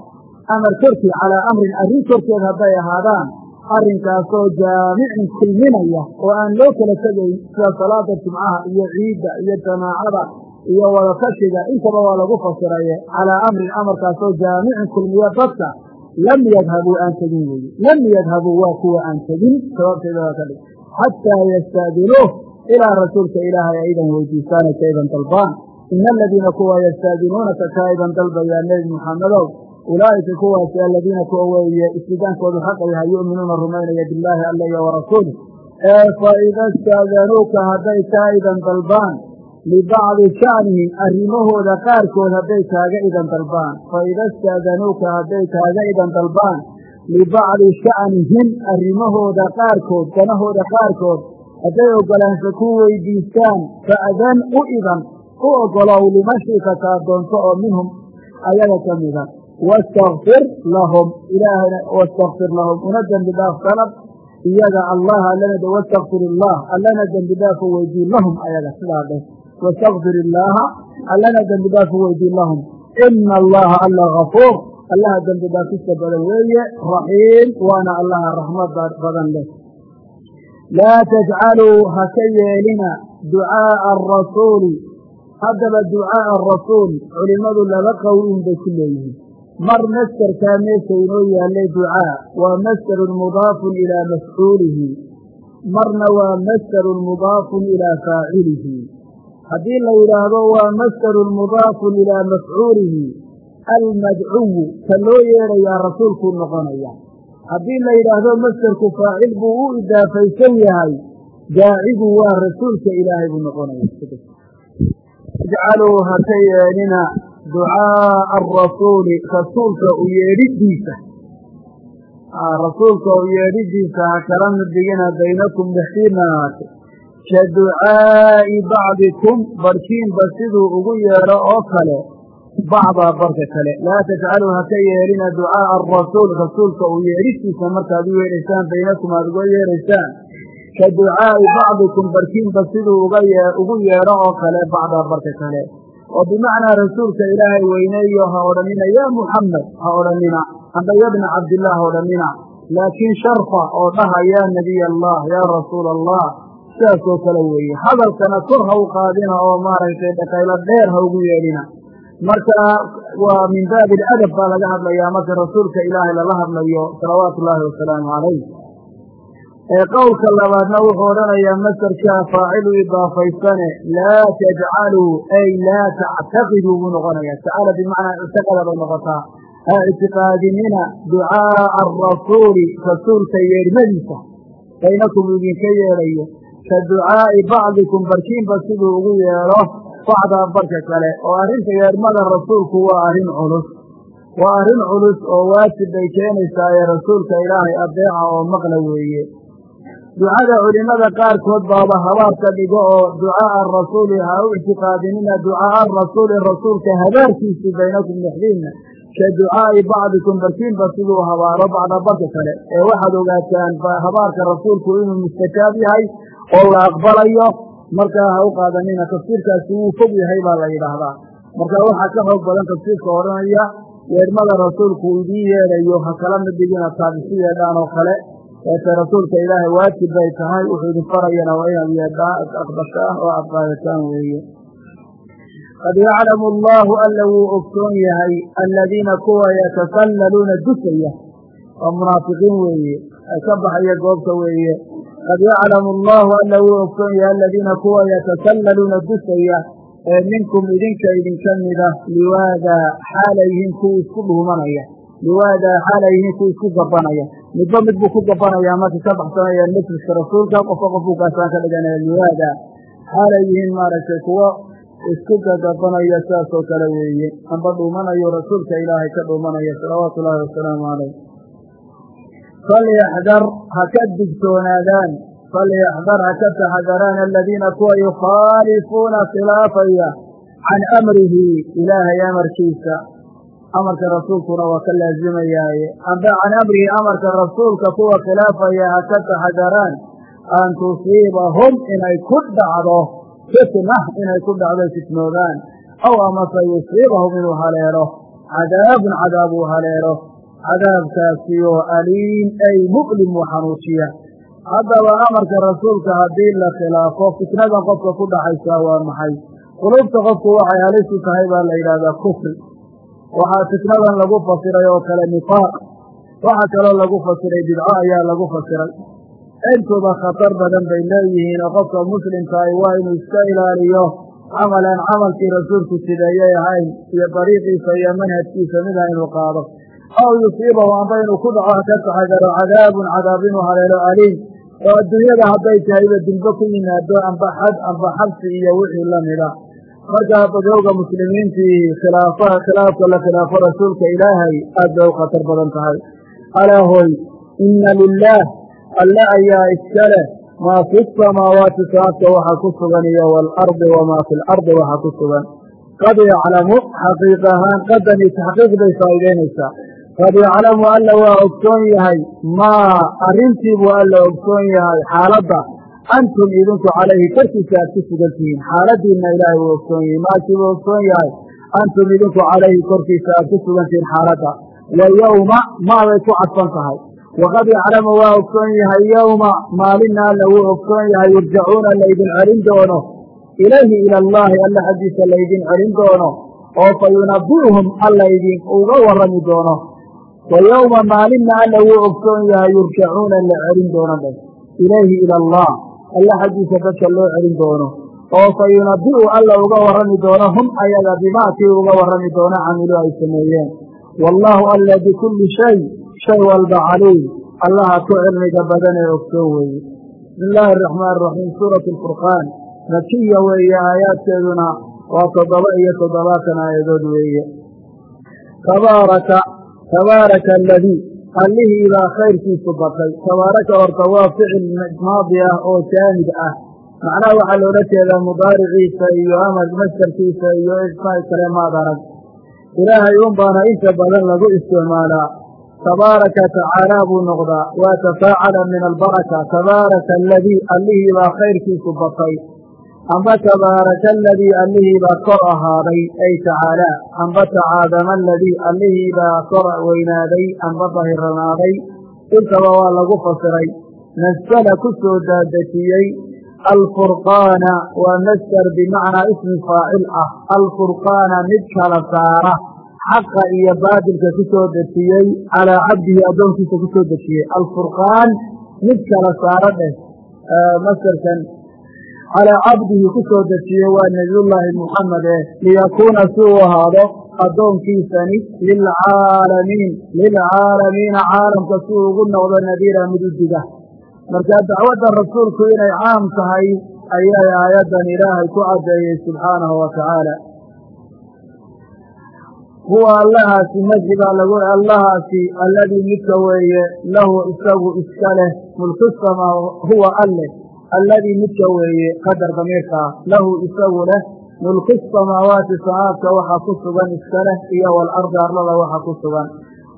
Amar korkii calaa amrin arrin korkeed hadday ahaadaan arrinkaasoo jaamicin kulminaya oo aan loo kala tegayn sida salaada jimcaha iyo ciidda iyo jamaacada iyo wadatashiga intaba waa lagu fasiraye calaa amrin amarkaasoo jaamicin kulmiya dadka. Lam yadhabuu aan tegin weeye lam yadhabuu waa kuwa aan tegin sababteeda ka dhig. Xataa yastaadinuuh ilaa rasuulka ilaahay aydan weydiistaana kaydan dalbaan. Ina aladiina kuwa yastaadinuunaka kaydan dalbayaa nebi muxamedow ulaa'ika kuwaasi aladiina kuwa weeye istidaankoodu xaqa yahay yu'minuuna rumaynaya billaahi alla iyo warasuulih ee fa ida istaadanuuka hadday kaa idan dalbaan libacdi sha'nihim arrimahooda qaarkood hadday kaaga idan dalbaan fa ida istaadanuuka hadday kaaga idan dalbaan libacdi sha'nihim arrimahooda qaarkood danahooda qaarkood hadday oggolaansha ku weydiistaan fa'dan u idan u oggolow kaa doonto oo minhum ayaga ka wastakfir lahum ilaahayna wastakfir lahum una dembi dhaaf dalab iyaga allah allana wastakfir illaah allana dembi dhaaf u weydiin lahum ayaga sidaa dheh wastakfir illaaha allana dembi dhaaf u weydiin lahum ina allaha alla gafuur allaha dembi dhaafista badan weeye raxiim waana allaha raxmad badan leh laa tajcaluu ha ka yeelina ducaaءa arasuuli haddaba ducaaءa arasuul culimmadu laba qowlin bay ku leeyihiin mar masderkaa meesha inoo yaallay ducaa waa masderun mudaafun ilaa mafcuulihi marna waa masderun mudaafun ilaa faacilihi. Haddii la yidhaahdo waa masderun mudaafun ilaa mafcuulihi almadcuwu ka loo yeedhayaa rasuulkuu noqonaya. Haddii la yidhaahdo masderku faacil buu u idaafaysan yahay daacigu waa rasuulka ilaahay buu noqonaya. Ijcaluu ha ka yeedhina ducaaءa arasuuli rasuulka u yeedhidiisa. Rasuulka u yeedhidiisa ha kala midigina baynakum dhexdiina ka ducaa'i bacdikum barhkiinba siduu ugu yeedho oo kale bacdaa barka kale. Laa tajcaluu ha ka yeedhina ducaaءa arasuul rasuulka u yeedhidiisa markaad u yeedhaysaan baynakum aad uga yeedhaysaan. Ka ducaa'i bacdikum barhkiinba siduu ugu yeedho oo kale bacdaa barka kale oo bimacnaa rasuulka ilaahay weyneeyo ha odhanina yaa muxamed ha odhanina amba yabna cabdillaah ha odhanina laakiin sharfa oo dhaha yaa nebiy allah yaa rasuula allah sidaasoo kale weeye. Hadalkana kor ha u qaadina oo maaragtay dhaqaylo dheer ha ugu yeedhina. Marka waa min baabi aladab baa laga hadlayaa marka rasuulka ilaahay lala hadlayo salawaatu ullaahi wasalaamu calayh qowlka labaadna wuxuu odhanayaa masarkaa faacilu idaafaysane laa tajcaluu ay laa tactaqiduu buu noqonaya tacala bimacnaa ictiqada bay noqotaa. Ha ictiqaadinina ducaa'a arasuuli rasuulka yeedhmadiisa baynakum idinka yeedhayo ka ducaa'i bacdikum barkiinba siduu ugu yeedho bacdaa barka kale. Oo arrinta yeedhmada rasuulku waa arrin culus. Waa arrin culus oo waajib bay keenaysaa ee rasuulka ilaahay adeeca oo maqla weeye ducada culimmada qaarkood baaba habaarka dhigo oo ducaa'a arasuuli ha u ictiqaadinina ducaa'a arasuuli rasuulka habaarkiisii baynakum dhexdiinna ka ducaa'i bacdikum barkiinba siduu habaaro bacda barka kale. Ee waxaad ogaataan habaarka rasuulku inuu mustajaab yahay oo la aqbalayo markaa ha u qaadanina tafsiirkaasi wuu fog yahay baa la yidhaahdaa. Marka waxaa ka xoog badan tafsiirka odhanaya yeedhmada rasuulku idiin yeedhayo ha kala mid dhigina taabisi oo kale eete rasuulka ilaahay waajib bay tahay wuxuu idin farayana waa inaad yeedhaan aqbashaan oo aad qaadataan weeye. Qad yaclamu allaahu alla wuu ogsoon yahay aladiina kuwa yatasallaluuna dusaya waa munaafiqiin weeye ka baxaya goobta weeye. Qad yaclamu allaahu alla wuu ogsoon yahay aladiina kuwa yatasallaluuna dusaya ee minkum idinka idinka mida liwaadaa xaalayhin kuwa isku dhuumanaya liwaadaa xaalayhin kuwa isku gabanaya midba mid buu ku gabanaya marka ka baxsanaya majliska rasuulka qofka qofuu kaasaan ka dhiganaya liwaadaa xaalayyihiin maaragtay kuwo isku gagabanaya sidaas oo kale weeye. Amba dhuumanayo rasuulka ilaahay ka dhuumanaya salawaatu ullaahi wasalaamu calayh falyaxdar ha ka digtoonaadaan falyaxdar ha ka taxadaraan aladiina kuwa yukhaalifuuna khilaafaya can amrihi ilaahay amarkiisa amarka rasuulkuna waa ka laazimayaaye amba can amrihi amarka rasuulka kuwa khilaafaya ha ka taxadaraan. An tusiibahum inay ku dhacdo fitna inay ku dhacdo fitnoodaan. Aw amase yusiibahum inuu haleelo cadaabun cadaab uu haleelo cadaabkaasi oo aliim ay mu'lim u xanuujiya haddaba amarka rasuulka haddii la khilaafo fitnadan qofka ku dhaxaysaa waa maxay? Qulubta qofku waxay halisu tahay baa la yidhahdaa kufri waxaa fitnadan lagu fasiray oo kale nifaaq. Waxaa kaloo lagu fasiray bidco ayaa lagu fasiray. Intuba khatar badan bay leeyihiin oo qofka muslimkaahi waa inuu iska ilaaliyo camalan camalkii rasuulku sideeyay ahayn iyo dariiqiisa iyo manhajkiisa mida inuu qaado. Aw yusiibahu amba inuu ku dhaco ka taxadaro cadaabun cadaab inuu haleelo aliim. Oo adduunyada hadday tahayba dilbo ku yimaado amba xad amba xabsi iyo wixii lamida markaa badowga muslimiintii khilaafaha khilaafka la khilaafo rasuulka ilaahay aad bay u khatar badan tahay. Alaa hoy inna lilaah alle ayaa iska leh. Maa fi samaawaati saabka waxa ku sugan iyo waalardi wamaa fi lardi waxa ku sugan. Qad yaclamu xaqiiq ahaan qadani taxqiiq bay faa'idaynaysaa qad yaclamu alla waa ogsoon yahay. Maa arrintiibuu alla ogsoon yahay xaaladda antum idinku calayhi korkiisa aad ku sugan tihiin xaaladiinna ilaahay wuu ogsoon yahay maakiibuu ogsoon yahay antum idinku calayhi korkiisa aad ku sugan tihiin xaaladda wa yowma maaday ku cadfan tahay waqad yaclamu waa ogsoon yahay yowma maalinna alla wuu ogsoon yahay yurjacuuna laydin celin doono ilayhi ila allaahi alla xaggiisa laydin celin doono oo fa yunabi'uhum alla idin uga warrami doono wa yowma maalinna alla wuu ogsoon yahay yurjacuuna la celin doono ilayhi ila allah alla xaggiisa dadka loo celin doono. Oo fa yunabi'u alla uga warrami doono hum ayaga bimaakii uga warrami doono camilu ay sameeyeen. Wallaahu alla bikulli shay shay walba caliim. Allaha ku cilmiga badan ee ogsoon weeye. Bismi illaahi araxmaan araxiim suuratu alfurqaan makiya weeye aayaadkeeduna waa toddoba iyo toddobaatan aayadood weeye. Tabaaraka tabaaraka aladii allihiibaa khayrkiisu batay. Tabaaraka horta waa ficil maadi ah oo jaamid ah. Macnaha waxaa loola jeedaa mudaariciisa iyo amar mastarkiisa iyo kale maad arag. Ilaahay un baana inta badan lagu isticmaalaa. Tabaaraka tacaalaa buu noqdaa. Waa tafaacala min albaraka. Tabaaraka aladii allihiibaa khayrkiisu batay amba tabaaraka aladii allihiibaa kor ahaaday ay tacaalaa amba tacaadama aladii allihiibaa kor weynaaday amba dahiranaaday intaba waa lagu fasiray nasala ku soo daadejiyey alfurqaana waa masder bimacnaa ismi faacil ah alfurqaana mid kala saara xaqa iyo baadilka ku soo dejiyey calaa cabdihi addoonkiisa ku soo dejiyey alfurqaan mid kala saara dheh masderkan calaa cabdihi ku soo dejiyey waa nebiyullaahi muxamed eh liyakuuna si uu ahaado addoonkiisani lilcaalamiin lilcaalamiina caalamka si uu ugu noqdo nadiira midudiga marka dacwadda rasuulku inay caam tahay ayay aayaddan ilaahay ku caddeeyey subxaanahu wa tacaala huwa allahaasi maji baa lagu allahaasi alladii midka weeye lahu isagu iska leh mulku samaa huwa alleh alladii midka weeye qadar damiirka ah lahu isagu leh mulku samaawaati samaadka waxa ku sugan iska leh iyo waalardi arlada waxa ku sugan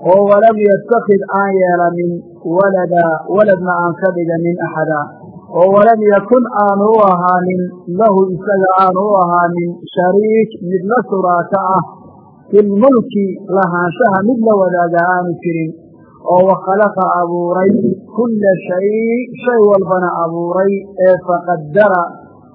oo walam yatakid aan yeelanin walada waladna aan ka dhiganin axada oo walam yakun aanu u ahaanin lahu isaga aanu u ahaanin shariik mid la suraaka ah filmulki lahaanshaha mid la wadaaga aanu jirin oo wakhalaqa abuuray kulla shay shay walbana abuuray ee faqadara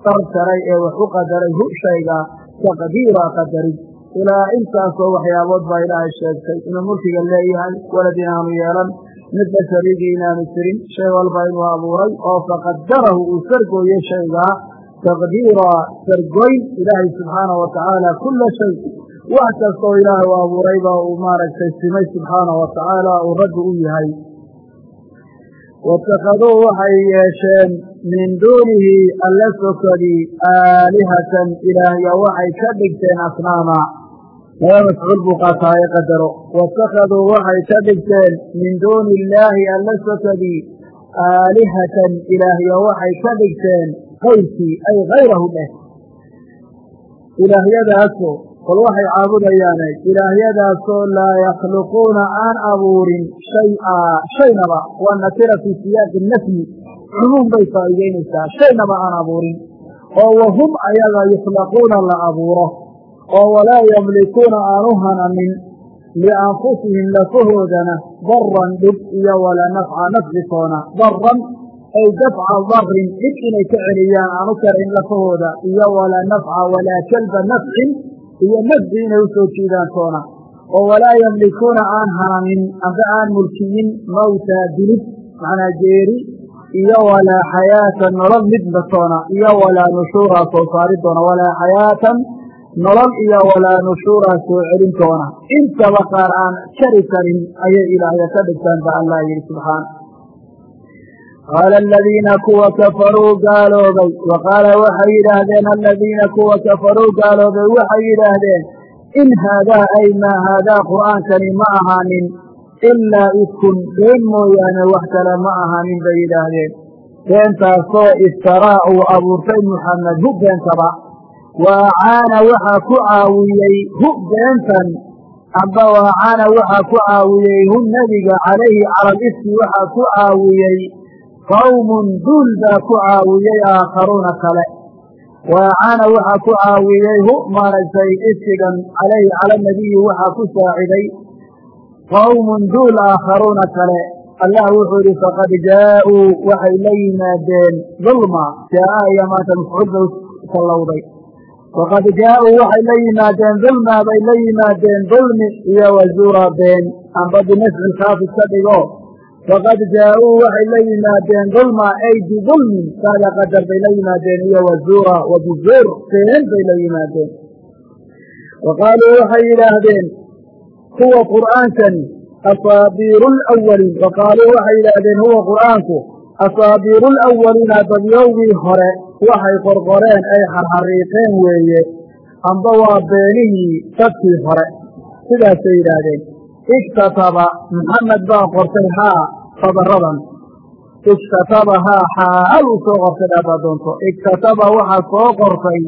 qarjaray ee wax qadaray hu shayga taqdiira qadarid ilaa intaasoo waxyaabood baa ilaahay sheegtay inuu mulkiga leeyahay walad inaanu yeelan midla shariigii inaanu jirin shay walba inuu abuuray oo faqadarahu uu sargooye shaygaa taqdiira sargoyn ilaahay subxaanahu watacaala kulla shay wax kastoo ilaahay u abuuray baa uu maaragtay simay subxaanahu watacaala uu rabbi u yahay. Waitakaduu waxay yeesheen min duunihi alla sokadii aalihatan ilaahya waxay ka dhigteen asnaama. Laba mafcuul buu qaataaye qadaro. Waitakaduu waxay ka dhigteen min duuni illaahi alla sokadii aalihatan ilaahya waxay ka dhigteen kayrkii ay hayrahu dheh. Ilaahyadaasoo bal waxay caabudayaane ilaahyadaasoo laa yakhluquuna aan abuurin shaya. Shaynaba waa nakira fii siyaaqi nafyi cumuum bay faa'iideynaysaa shaynaba aan abuurin. Oo wahum ayaga yukhlaquuna la abuuro. Oo walaa yamlikuuna aanu hananin. Lianfusihim lafahoodana daran dhib iyo walaa nafca nafcikoona daran ay dafca darin dhib inay ka celiyaan aanu karin lafahooda iyo walaa nafca walaa jalba nafcin iyo nafci inay u soo jiidaan toona. Oo walaa yamlikuuna aan hananin amba aan mulkiyin mawta dilid macnaa geeri iyo walaa xayaatan nolol midna toona iyo walaa nushuuraa soo saari doona walaa xayaatan nolol iyo walaa nushuuraa soo celin doona intaba qaar aan jari karin ayay ilaahya ka dhigtaan ba allah yidhi subxaana qaala aladiina kuwa kafaruu gaaloobay wa qaala waxay yidhaahdeen aladiina kuwa kafaruu gaaloobay waxay yidhaahdeen in haadaa ay maa haadaa qur'aankani ma ahaanin ilaa ifkun been mooyaane wax kale ma ahaanin bay yidhaahdeen beentaasoo iftaraa uu abuurtay muxamed hu beentaba wa acaana waxaa ku caawiyey hu beentan amba wa acaana waxaa ku caawiyey hu nebiga calayhi calal ifki waxaa ku caawiyey qawmun duul baa ku caawiyey aakharuuna kale. Waacaana waxaa ku caawiyey hu maaragtay ifkigan calayhi cala nabiyi waxaa ku saaciday qawmun duul aakharuuna kale. Allah wuxuu yidhi faqad jaa'uu waxay la yimaadeen dulma jaa'a iyo maanta mafcuul bay sallowday faqad jaa'uu waxay la yimaadeen dulma bay la yimaadeen dulmi iyo wazuura been amba binafci lkhaafis ka dhigo faqad jaa'uu waxay la yimaadeen dulma ay bidulmin saada qadar bay la yimaadeen iyo wazuura wa bizuur been bay la yimaadeen wa qaaluu waxay yidhaahdeen huwa qur'aankani asaabiiru lawaliin wa qaaluu waxay yidhaahdeen huwa qur'aanku asaabiiru lawaliina dadyowgii hore waxay qorqoreen ay xarxariiqeen weeye amba waa beenihii dadkii hore sidaasay yidhaahdeen iktataba maxamed baa qortay haa sabaradan iktataba haa xaal uu soo qortay dhaadaa doonto iktataba waxaa soo qortay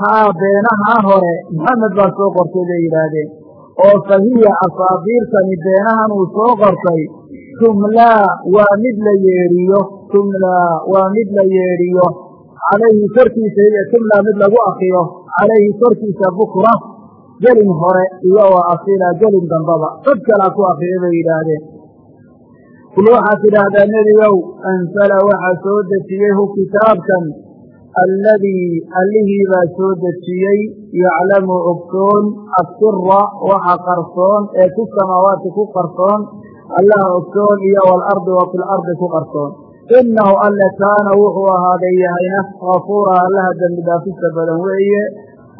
haa beenahaa hore maxamed baa soo qortay bay yidhaahdeen oo fa hiya asaabiirtani beenahan uu soo qortay tumlaa waa mid la yeedhiyo tumlaa waa mid la yeedhiyo calayhi korkiisa iyo tumlaa mid lagu akriyo calayhi korkiisa bukra gelin hore iyo wa asila gelin dambaba. Dad kalaa ku akriya bay yidhaahdeen. Kul waxaad tidhaahdaa nebigow ansala waxaa soo dejiyey hu kitaabkan. Alladii allihii baa soo dejiyey yaclamu ogsoon asira waxa qarsoon ee ku samaawaati ku qarsoon. Allaha ogsoon iyo waalardi wa filardi ku qarsoon. Inahu alle kaana wuxuu ahaaday yahayna kafuura allaha dembi dhaafista badan weeye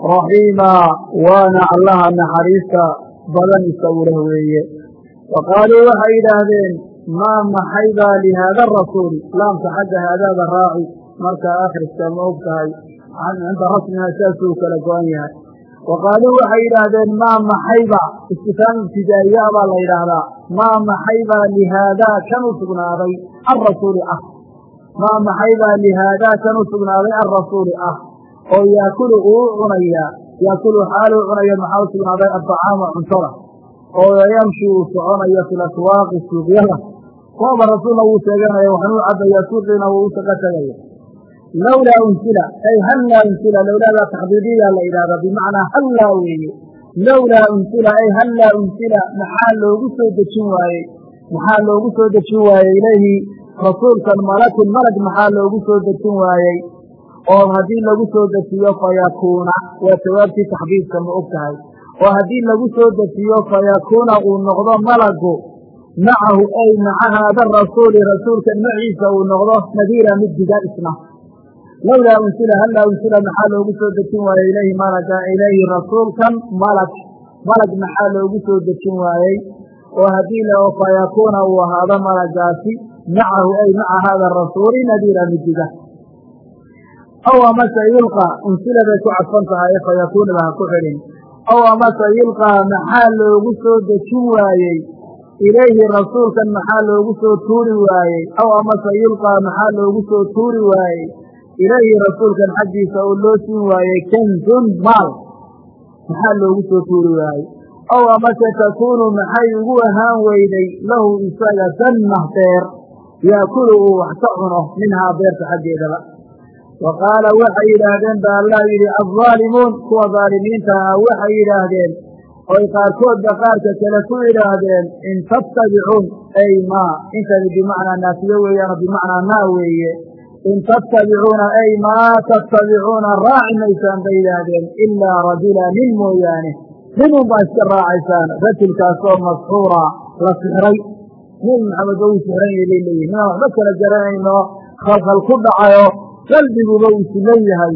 raxiimaa waana allaha naxariista badan isagu weeye wa waxay yidhaahdeen maa maxay baa lihaada rasuuli laamka xagga haadaada raaci markaa akhriska ma og tahay cinda rasmina saasuu kala go-an yahay wa waxay yidhaahdeen maa maxayba istifaam ibtidaa'iya baa la yidhaahdaa maa maxaybaa lihaadaa kan u sugnaaday alrasuuli ah maa maxaybaa lihaadaa kan u sugnaaday alrasuuli ah oo yaakulu uu cunaya yaakulu xaaluu cunaya maxaa u sugnaaday cuntada. Oo yamshi uu soconayo fi laswaaqi suuqyada. Waaba rasuulna wuu sheeganaya waxnuu cabaya suuqiina wuu u shaqo tegaya lawlaa unsila ay hallaa unsila lowlaadaa taxdiidiyaa la yidhahdaa bimacnaa hallaa weeye. Lowlaa unsila ay hallaa unsila maxaa loogu soo dejin waayey? Maxaa loogu soo dejin waayey ilayhi rasuulkan malakun malag maxaa loogu soo dejin waayey oo haddii lagu soo dejiyo fayakuuna waa jawaabtii taxdiidka ma og tahay. Oo haddii lagu soo dejiyo fayakuuna uu noqdo malagu macahu ay maca haada rasuuli rasuulkan maciisa uu noqdo nadiira mid diga isna. Lowlaa unsila hallaa unsila maxaa loogu soo dejin waayey? Ilayhi malaga ilayhi rasuulkan malag malag maxaa loogu soo dejin waayey? Oo haddii fayakuuna uu ahaado malagaasi macahu ay maca haada rasuuli nadiira mid diga aw amase yulqaa unsila bay ku cadfan tahay fayakuunaba ha ku celin aw amase yulqaa maxaa loogu soo dejin waayey ilayhi rasuulkan maxaa loogu soo tuuri waayey aw amase yulqaa maxaa loogu soo tuuri waayey ilayhi rasuulkan xaggiisa oo loo siin waayey kanzun maal maxaa loogu soo tuuri waayey aw amase takuunu maxay ugu ahaan weyday lahu isaga jannah beer yaakulu uu wax ka cuno minhaa beerta xaggeedaba wa qaala waxay yidhaahdeen ba allah yidhi alzaalimuun kuwa daalimiinta ah waxay yidhaahdeen oy qaarkoodba qaarka kale ku yidhaahdeen in tattabicuun ay maa intani bimacnaa naafiye weeyaano bimacnaa maa weeye in tattabicuuna ay maa tattabicuuna raaci maysaan bay yidhaahdeen ilaa rajula nin mooyaane ninun baa iska raacaysaan rajulkaasoo masxuura la sixray nebi maxamed ba uu sixran yay bay leeyihiin ninaan waxba kala garanayno khalkhal ku dhacayo qalbiguba uu siman yahay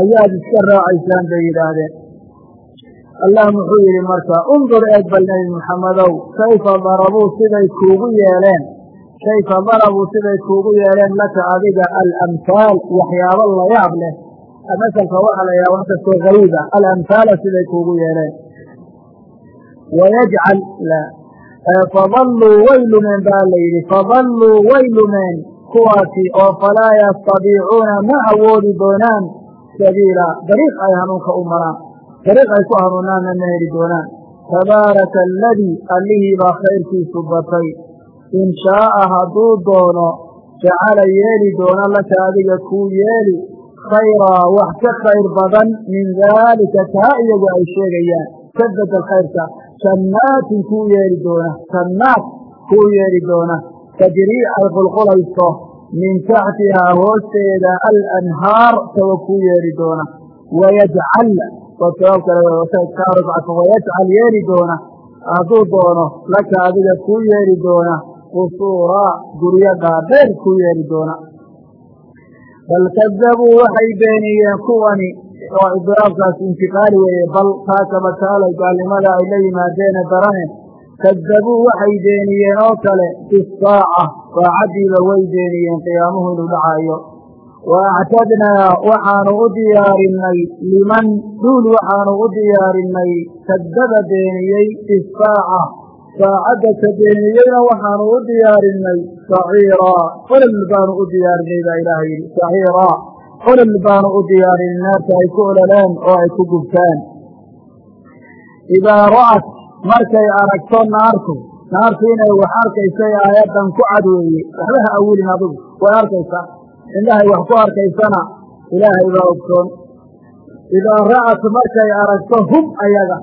ayaad iska raacaysaan bay yidhaahdeen. Allah muxuu yidhi marka undur eeg bal nebi muxammedow kayfa darabuu siday kuugu yeeleen? Kayfa darabuu siday kuugu yeeleen laka adiga alamhaal waxyaabo layaab leh? Masalka waxaa la yidhaha wax kastoo gariiba alamhaala siday kuugu yeeleen. Wayajcal fadalluu way lumeen baa la yidhi fadalluu way lumeen kuwaasi oo falaa yastadiicuuna ma awoodi doonaan sabiila. Dariiq ay hanuunka u maraan. Dariiq ay ku hanuunaanna ma heli doonaan. Tabaaraka aladii allihii baa khayrkiisu batay. In shaa'a hadduu doono jacala yeeli doono laka adiga kuu yeeli. Khayraa wax ka khayr badan min daalika taa iyagu ay sheegayaan. Ka bedel khayrka. Jannaatin kuu yeeli doona. Jannaat kuu yeeli doona. Tajrii ay qulqulayso min taxtihaa hoosteeda alanhaar tawa kuu yeeli doona. Wayajcal wayajcal yeeli doona. Hadduu doono laka adiga kuu yeeli doona. Qusuuraa guryo dhaadheer kuu yeeli doona. Bal kadabuu waxay beeniyeen kuwani oo idraabkaas intiqaali weeye. Bal taakaba taalay gaalnimada ay la yimaadeene darane kadabuu waxay beeniyeen oo kale bisaaca saacaddiiba way beeniyeen qiyaamuhu inuu dhacaayo wa actadnaa waxaanu u diyaarinay liman duul waxaanu u diyaarinay kadaba beeniyey bisaaca saacadda ka beeniyeyna waxaanu u diyaarinay saciiraa olol baanu u diyaarinay baa ilaahay yidhi saciiraa olol baanu u diyaarinay naarta ay ku ololaan oo ay ku gubtaan idaa ra'at markay aragto naartu naartu inay wax arkaysay aayaddan ku cad weeye waxba ha awilin adigu way arkaysaa. Indhahay wax ku arkaysana ilaahay baa ogsoon. Idaa ra'at markay aragto hum ayaga.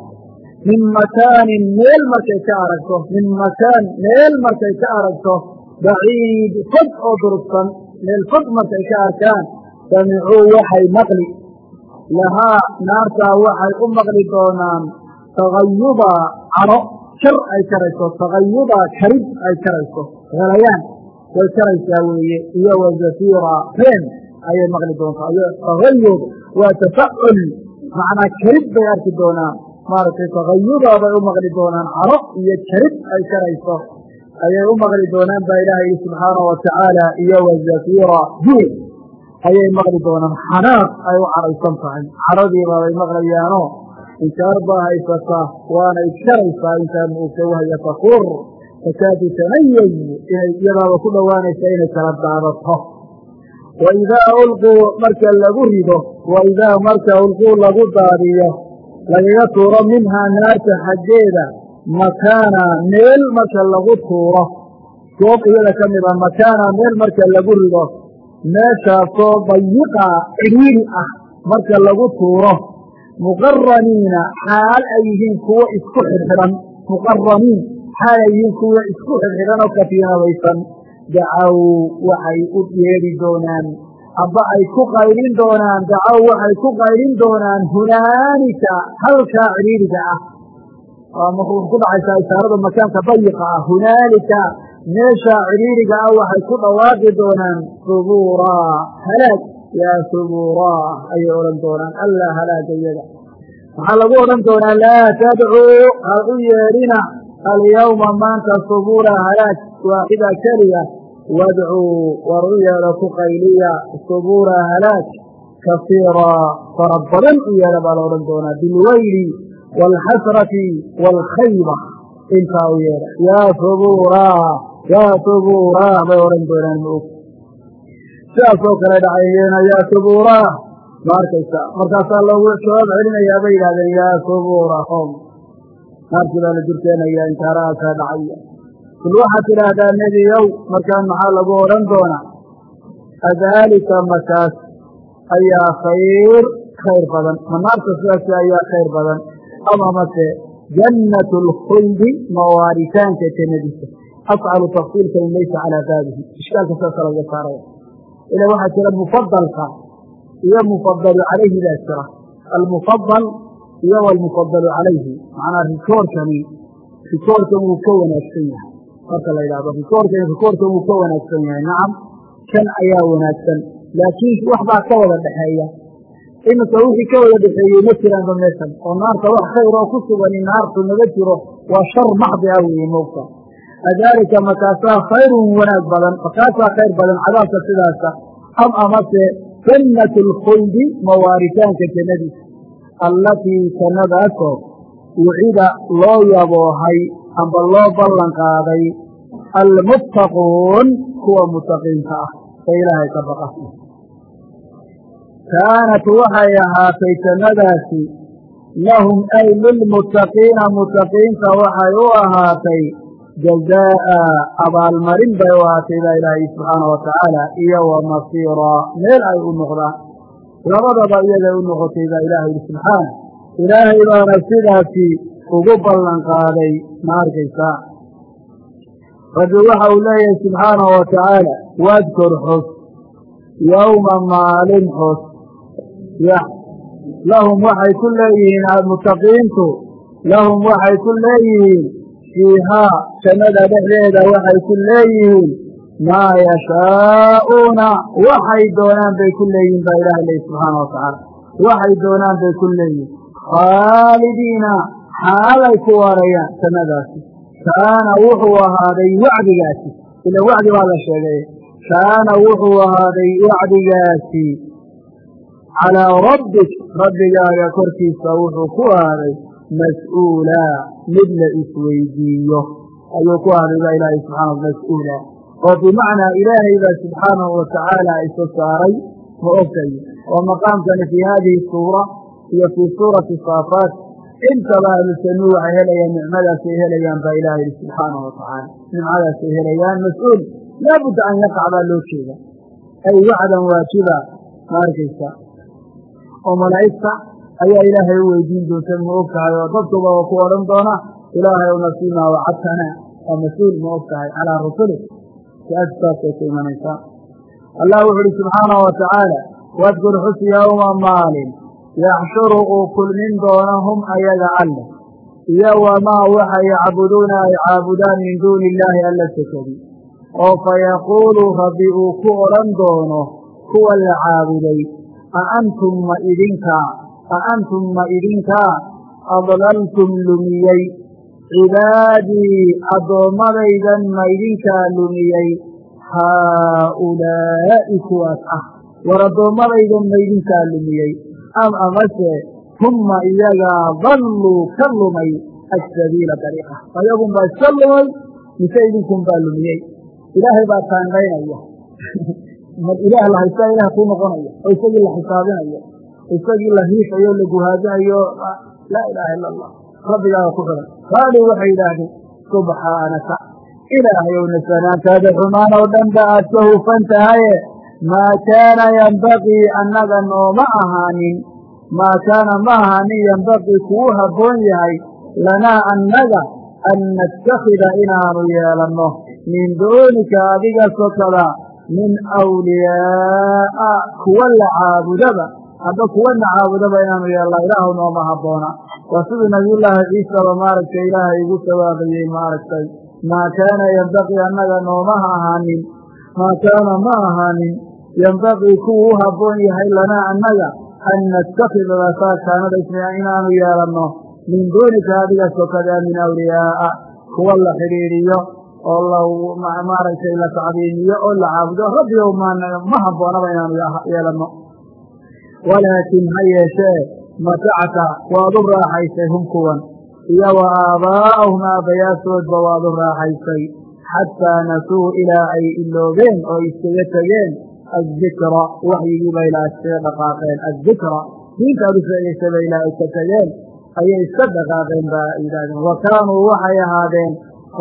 Min makaanin meel markay ka aragto. Min makaan meel markay ka aragto. Baciid fog oo durugsan. Meel fog markay ka arkaan. Samicuu waxay maqli. Lahaa naartaa waxay u maqli doonaan tagayudaa caro kar ay karayso tagayudaa karid ay karayso helayaan way karaysaa weeye iyo wa zafiira reen ayay maqli doontaa. Iyo tagayud waa tafacul macnaa jarid bay arki doonaan. Maaragtay tagayudaa bay u maqli doonaan caro iyo jarid ay karayso ayay u maqli doonaan baa ilaaha yihi subxaanau watacaala iyo wazafiira buur ayay maqli doonaan. Xanaaq ay u caraysan tahay caradiiba bay maqlayaanoo inkaar baa haysataa waana iskaraysaa intaan muugta wahya takuur fakaadu tamayaz inay iyadaaba ku dhowaanaysa inay kala daadato wa idaa ulquu marka lagu rido wa idaa marka ulquu lagu daadiyo lagaga tuuro minhaa naarta xaggeeda makaana meel marka lagu tuuro goob iyada ka a makaana meel marka lagu rido meeshaasoo dayiqa cidhiiri ah marka lagu tuuro muqaraniina xaal ay yihiin kuwo isku xidxidhan muqaraniin xaal ay yihiin kuwo isku xidxidhan oo katiinabaysan dacaw waxay u yeedhi doonaan amba ay ku qaylin doonaan dacaw waxay ku qaylin doonaan hunaanika halkaa cidhiiriga ah waa ku dhacaysaa ishaarada makaanka dayiqa ah hunaalika meeshaa cidhiiriga ah waxay ku dhawaaqi doonaan subuuraa halaag yaa subuuraa ayay odhan doonaan allaa halaagayada waxaa lagu odhan doonaa laa tadcuu ha u yeedhina alyawma maanta subuura halaag waaxida keliya wadcuu war u yeedho ku qayliya subuura halaag kasiiraa fara badan u yeedha baa la odhan doonaa bilweyli waalxasrati waalkhayba intaa u yeedha yaa subuuraa yaa subuuraa bay odhan doonaan maog sidaasoo kale dhacayeena yaa subuuraa ma arkaysaa markaasaa loogu jawaab celinayaa bay yidhahdeen yaa subuura hom naarkii baa la durkeenayaa inkaarahaasaa dhacaya kul waxaad tidhaahdaa nebiyow markaan maxaa lagu odhan doonaa? Adaalika makaas. Ayaa khayr khayr badan. Ma naarta sidaasi ayaa khayr badan. Ama mase jannatu lkhuldi mawaaritaanka jannadiisa afcalu tafsiilkan laysa calaa baabihi ishkaalka saasa laga saaraya ila waxaa jira mufadalka iyo mufadalu calayhi baa jira almufadal iyo walmufadalu calayhi macnaa rikoorkani rikoorkan wuu ka wanaagsan yahay marka la yidhahdo rikoorkani rikoorkan wuu ka wanaagsan yahay nacam kan ayaa wanaagsan laakiin wax baa ka wada dhexeeya iminka wixii ka wada dhexeeyey ma jiraanba meeshan oo naarta wax khayr oo ku sugani naartu naga jiro waa shar maxdi ah weeye moogta adaalika makaasaa khayrun wanaag badan makaasaa khayr badan cadaabka sidaasa am amase jannatu lkhuldi mawaaritaanka jannadiisa allatii jannadaasoo wucida loo yaboohay amba loo ballan qaaday almuttaquun kuwa mutaqiinta ah ee ilaahay ka baqa kaanat waxay ahaatay jannadaasi lahum ay lilmuttaqiina mutaqiinta waxay u ahaatay jazaa'a abaalmarin bay u ahaatay baa ilaahay subxaana wa tacaala iyo wa masiiraa meel ay u noqdaan labadaba iyaday u noqotay baa ilahay yihi subxaana ilaahay baana sidaasi ugu ballan qaaday ma arkaysaa rabbi waxa uu leeyahay subxaanahu wa tacaala wadkur xus yowma maalin xus lahum waxay ku leeyihiin almuttaqiintu lahum waxay ku leeyihiin fiihaa jannada dhexdeeda waxay ku leeyihiin maa yashaa'uuna waxay doonaan bay ku leeyihiin baa ilaha leeyi subxaana wa tacaala waxay doonaan bay ku leeyihiin khaalidiina xaalay ku waarayaan jannadaasi kaana wuxuu ahaaday wacdigaasi ila wacdi baa la sheegay kaana wuxuu ahaaday wacdigaasi calaa rabbik rabbigaaga korkiisa wuxuu ku ahaaday mas'uulaa mid la isweydiiyo. Ayuu ku ahaaday baa ilaahay subxaana mas'uula. Oo bimacnaa ilaahay baa subxaanahu wa tacaala isu saaray ma ogtayo oo maqaamkani fii haadihi suura iyo fii suurati saafaat intaba ahlusanuu waxay helayaan nicmadaasay helayaan baa ilaha yihi subxaanahu wa tacaala nimcadaasay helayaan mas'uul laabudda an yaqac baa loo jeeda ay wacdan waajiba ma arkaysa oo malaa'igta ayaa ilaahay u weydiin doonta ma og tahay oo dadkuba oo ku odhan doona ilaahay u nasiimaa wacadtana waa mas'uul ma og tahay calaa rusuli si-aashu saasay ku imanaysaa allah wuxu uhi subxaanahu wa tacaala wadkur xus yowma maalin yaxshuru uu kulmin doono hum ayaga alle iyo wamaa waxa yacbuduuna ay caabudaan min duuni illaahi alla sekadi oo fayaquulu rabbi uu ku odhan doono kuwa la caabuday a antum ma idinka a antum ma idinkaa adlaltum lumiyey cibaadii addoommadaydan ma idinkaa lumiyey haaulaa'i kuwaas ah war addoommadaydan ma idinkaa lumiyey am amase humma iyagaa dalluu ka lumay asabiila dariiqa ayagun baa iska lumay mise idinkun baa lumiyey ilaahay baa taangaynaya ilaah la haystaa ilaah kuu noqonaya oo isagii la xisaabinayo isagii la hiifayo la guhaadinayo laa ilaaha ila allah. Rabbigaaga ku xidan qaaluu waxay yidhaahdeen subxaanaka ilaahayow nasanaantaada xumaan oo dhan ba aad ka hufan tahaye maa kaana yembaqii annaga nooma ahaanin. Maa kaana ma ahaanin yembaqii kuu habboon yahay. Lanaa annaga an nattakhida inaanu yeelanno. Min duunika adiga sokada min awliyaa'a kuwa la caabudaba hadda kuwana caabudaba inaanu yeelnaa ilaahu nooma habboona waa siduu nabiyullaahi ciisaba maaragtay ilaahay igu sawaabiyey maaragtay. Maa kaana yembaqii annaga noomaha ahaanin. Maa kaana ma ahaanin. Yembaqii kuwu u habboon yahay lanaa annaga. An nattakhida kaanada ismia inaanu yeelanno. Min duunika adiga sokada min awliyaa'a. Kuwa la xidhiidhiyo oo la maaragtay la tacdiimiyo oo la caabudo. Rabbigow ma habboonaba inaanu yeelanno walaakin ha yeeshee matacta waad u raaxaysay hum kuwan iyo wa aabaa'ahum aabbayaashoodba waad u raaxaysay xataa nasuu ilaa ay iloobeen oo iskaga tegeen addikra waxyigiiba ilaa iskaga dhaqaaqeen addikra diintaad u sheegaysaba ilaa ay ka tegeen ayay iska dhaqaaqeen baa yidhahdeen wa kaanuu waxay ahaadeen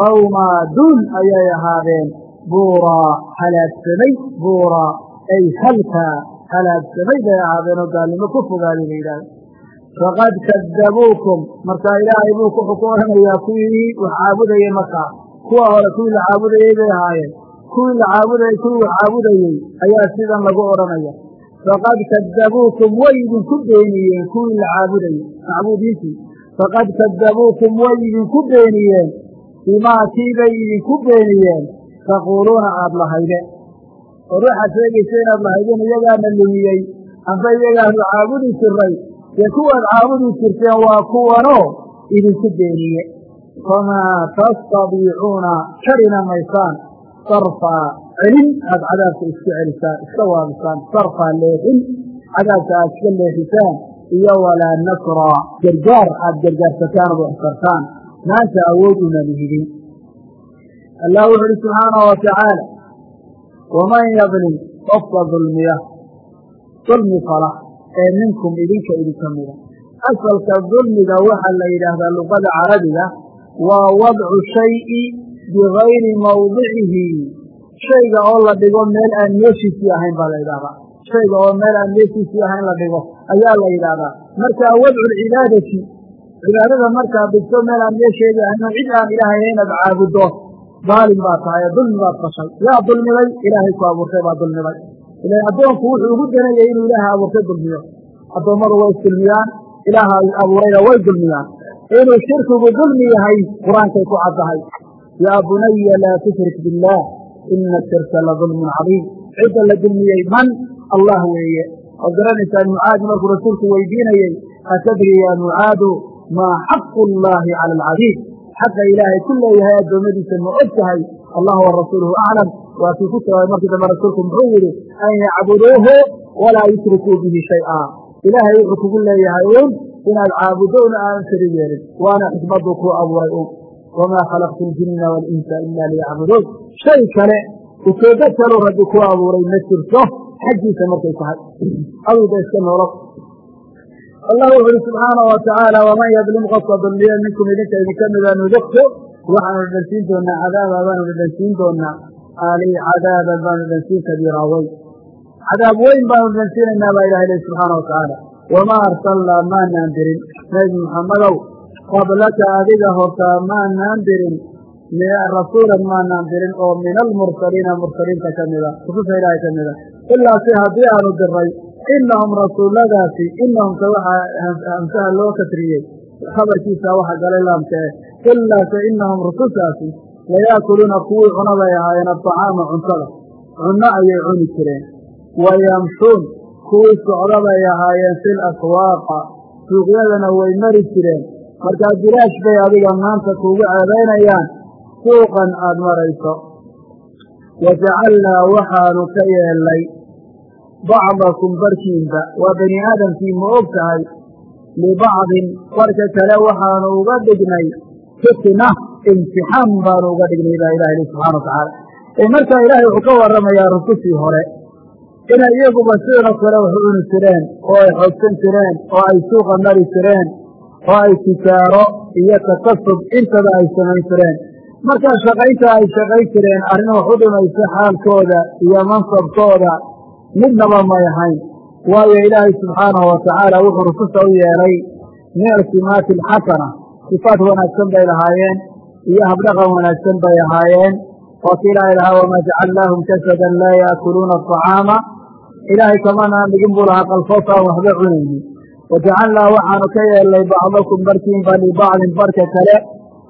qawmaa duul ayay ahaadeen buuraa halaagsamay buuraa ay halkaa halaagsamay bay ahaadeen oo gaalnimo ku fogaaday bay yidhahdeen faqad kadabuukum markaa ilaahay buu ku odhanayaa kuwii wax caabudayey markaa kuwa hore kuwii la caabudayey bay ahaayeen kuwii la caabudayey kuwii wax caabudayey ayaa sidan lagu odhanaya faqad kadabuukum way idinku beeniyeen kuwii la caabudayey macbuudiintii faqad kadabuukum way idinku beeniyeen bimaa kiibay idinku beeniyeen taquuluuna aada lahayde waxaad sheegaysa inaad lahaydeen iyagaana lumiyey amba iyagaanu caabudi jiray dee kuwaad caabudi jirteen waa kuwanoo idinku beeniye famaa tastadiicuuna karina maysaan. Sarfaa celin aad cadaabka isku celisaan iska waabisaan sarfaa leexin cadaabka aad iska leexisaan. Iyo walaa nasraa gargaar aad gargaarsataan ad waxtartaan maanta awood una lihidin. Allah wuxu uhi subxaanahu watacaala waman yadlim qofka dulmiya dulmi fala ee minkum idinka idinka mida asalka dulmiga waxaa la yidhaahdaa luqada carabiga waa wadcu shayi bigayri mawdicihi shayga oo la dhigo meel aan meeshiisii ahayn baa la yidhahdaa shayga oo meel aan meeshiisii ahayn la dhigo ayaa la yidhaahdaa marka wadcu lcibaadati cibaadada markaad dhigto meel aan meesheedii ahayno cid aan ilaahay inaad caabuddo daalim baa tahay ee dulmi baad fashay. Yaa dulmiday ilaahay ku abuurtay baa dulmiday. Ilan addoonku wuxuu ugu danayay inuu ilaahay abuurtay dulmiyo. Addoommadu way isdulmiyaan ilaaha abuurayna way dulmiyaan. Inuu shirkigu dulmi yahay qur'aankay ku caddahay. Yaa bunaya laa tushrik biاllaah ina shirka la dulmun cadiim. Cidda la dulmiyey man? Allah weeye. Oo garanaysaa mucaad markuu rasuulku weydiinayey atadri ya mucaadu maa xaqu llaahi cala alcabiid xaqa ilaahay ku leeyahay addoommadiisa ma og tahay? Allah wa rasuuluhu aclam. Waa kii ku jawaabay markii dambe rasuulku muxuu yidhi an yacbuduuhu walaa yushrikuu bihi shay'a ilaahay wuxuu kugu leeyahay uun inaad caabuddo una aanan sharig yeelin waana xikmadduu kuu abuuray uun wamaa khalaqtu ljinna waalinsa ila liyacbuduun. Shay kale ujeeddo kaluu rabbi ku abuuray ma jirto xaggiisa markay tahay aduga iska noolo allah wuxu uhi subxaanahu watacaala waman yadlim qofka dulmiya minkum idinka idinka mida nuduktu waxaanu dhadhansiin doonaa cadaaba baanu dhadhansiin doonaa ali cadaaban baanu dhadhansiin kabiira weyn. Cadaab weyn baanu dhadhansiinaynaa baa ilaha ilahi subxaana watacaala wamaa arsalnaa maanaan dirin. Nebi muxammadow qablaka adiga hortaa maanaan dirin. Rasuulan maanaan dirin oo min almursaliina mursaliinta ka mida rususha ilaahay ka mida ilaa si haddii aanu diray inahum rasuuladaasi inahumka waxaa hamsaha loo kasriyey khabarkiisa waxa galay laamkee ilaase inahum rusushaasi layaakuluuna kuwii cuna bay ahaayeen aطacaama cuntada. Cunno ayay cuni jireen. Wayamshuun kuwii socda bay ahaayeen fi laswaaqa suuqyadana way mari jireen. Markaa bilaash bay adiga maanta kuugu ceebaynayaan suuqan aada marayso. Wajacalnaa waxaanu ka yeelnay bacdakum barkiinba waa bani aadamkii ma og tahay libacdin barka kale waxaanu uga dhignay fitna imtixaan baanu uga dhignay baa ilaha li subxana watacaala ee markaa ilaahay wuxuu ka warramayaa rusushii hore inay iyaguba sidoo kale wax u cuni jireen oo ay xoogsan jireen oo ay suuqa mari jireen oo ay tijaaro iyo takasub intaba ay samayn jireen markaa shaqaynta ay shaqayn jireen arrin wax u dhimaysa xaalkooda iyo mansabkooda midnaba may ahayn. Waayo ilaahay subxaanahu watacaala wuxuu rususha u yeelay min alsimaati alxasana. Sifaat wanaagsan bay lahaayeen iyo habdhaqan wanaagsan bay ahaayeen. Waa ki ilaahay lahaa wamaa jacalnaahum jasadan laa yaakuluuna aطacaama ilaahay kamanaan dhigin buu lahaa qalfoos aan waxba cunaynin wajacalnaa waxaanu ka yeelnay bacdakum barkiinba libacdin barka kale.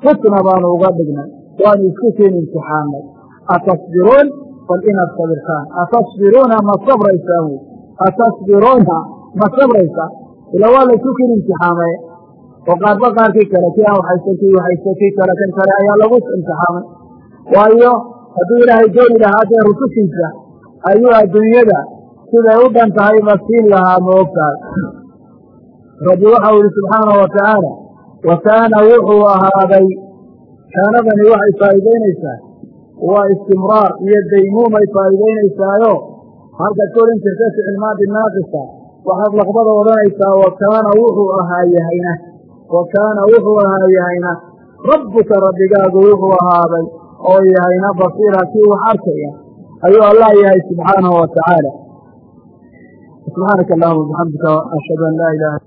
Fitna baanu uga dhignay. Waanu isku siin imtixaanay. Atasbiruun bal inaad sabirtaan atasbiruuna ma sabraysaan wy atasbiruuna ma sabraysaa ila waa laysu kin imtixaamay oo qaarba qaarkii kale kii aan waxaysan kii waxaysan kii kale kan kale ayaa lagu imtixaamay waayo hadduu ilaahay dooni lahaa dee rusushiisa ayuu adduunyada siday u dhan tahay ma siin lahaa ma og tahay. Rabbi waxau yihi subxaanahu watacaala wa kaana wuxuu ahaaday. Kaanadani waxay faa'iidaynaysaa waa istimraar iyo daymuumay faa'iidaynaysaayo halkaad ka odhan jirta ficil maadi naaqisa waxaad laqbada odhanaysaa wa kaana wuxuu ahaa yahayna wa kaana wuxuu ahaa yahayna rabbuka rabbigaagu wuxuu ahaaday oo yahayna basiira kii wax arkaya ayuu allah yahay subxaanahu wa tacaala. Subxaanaka allahuma bixamdika ashhadu an laa ilaha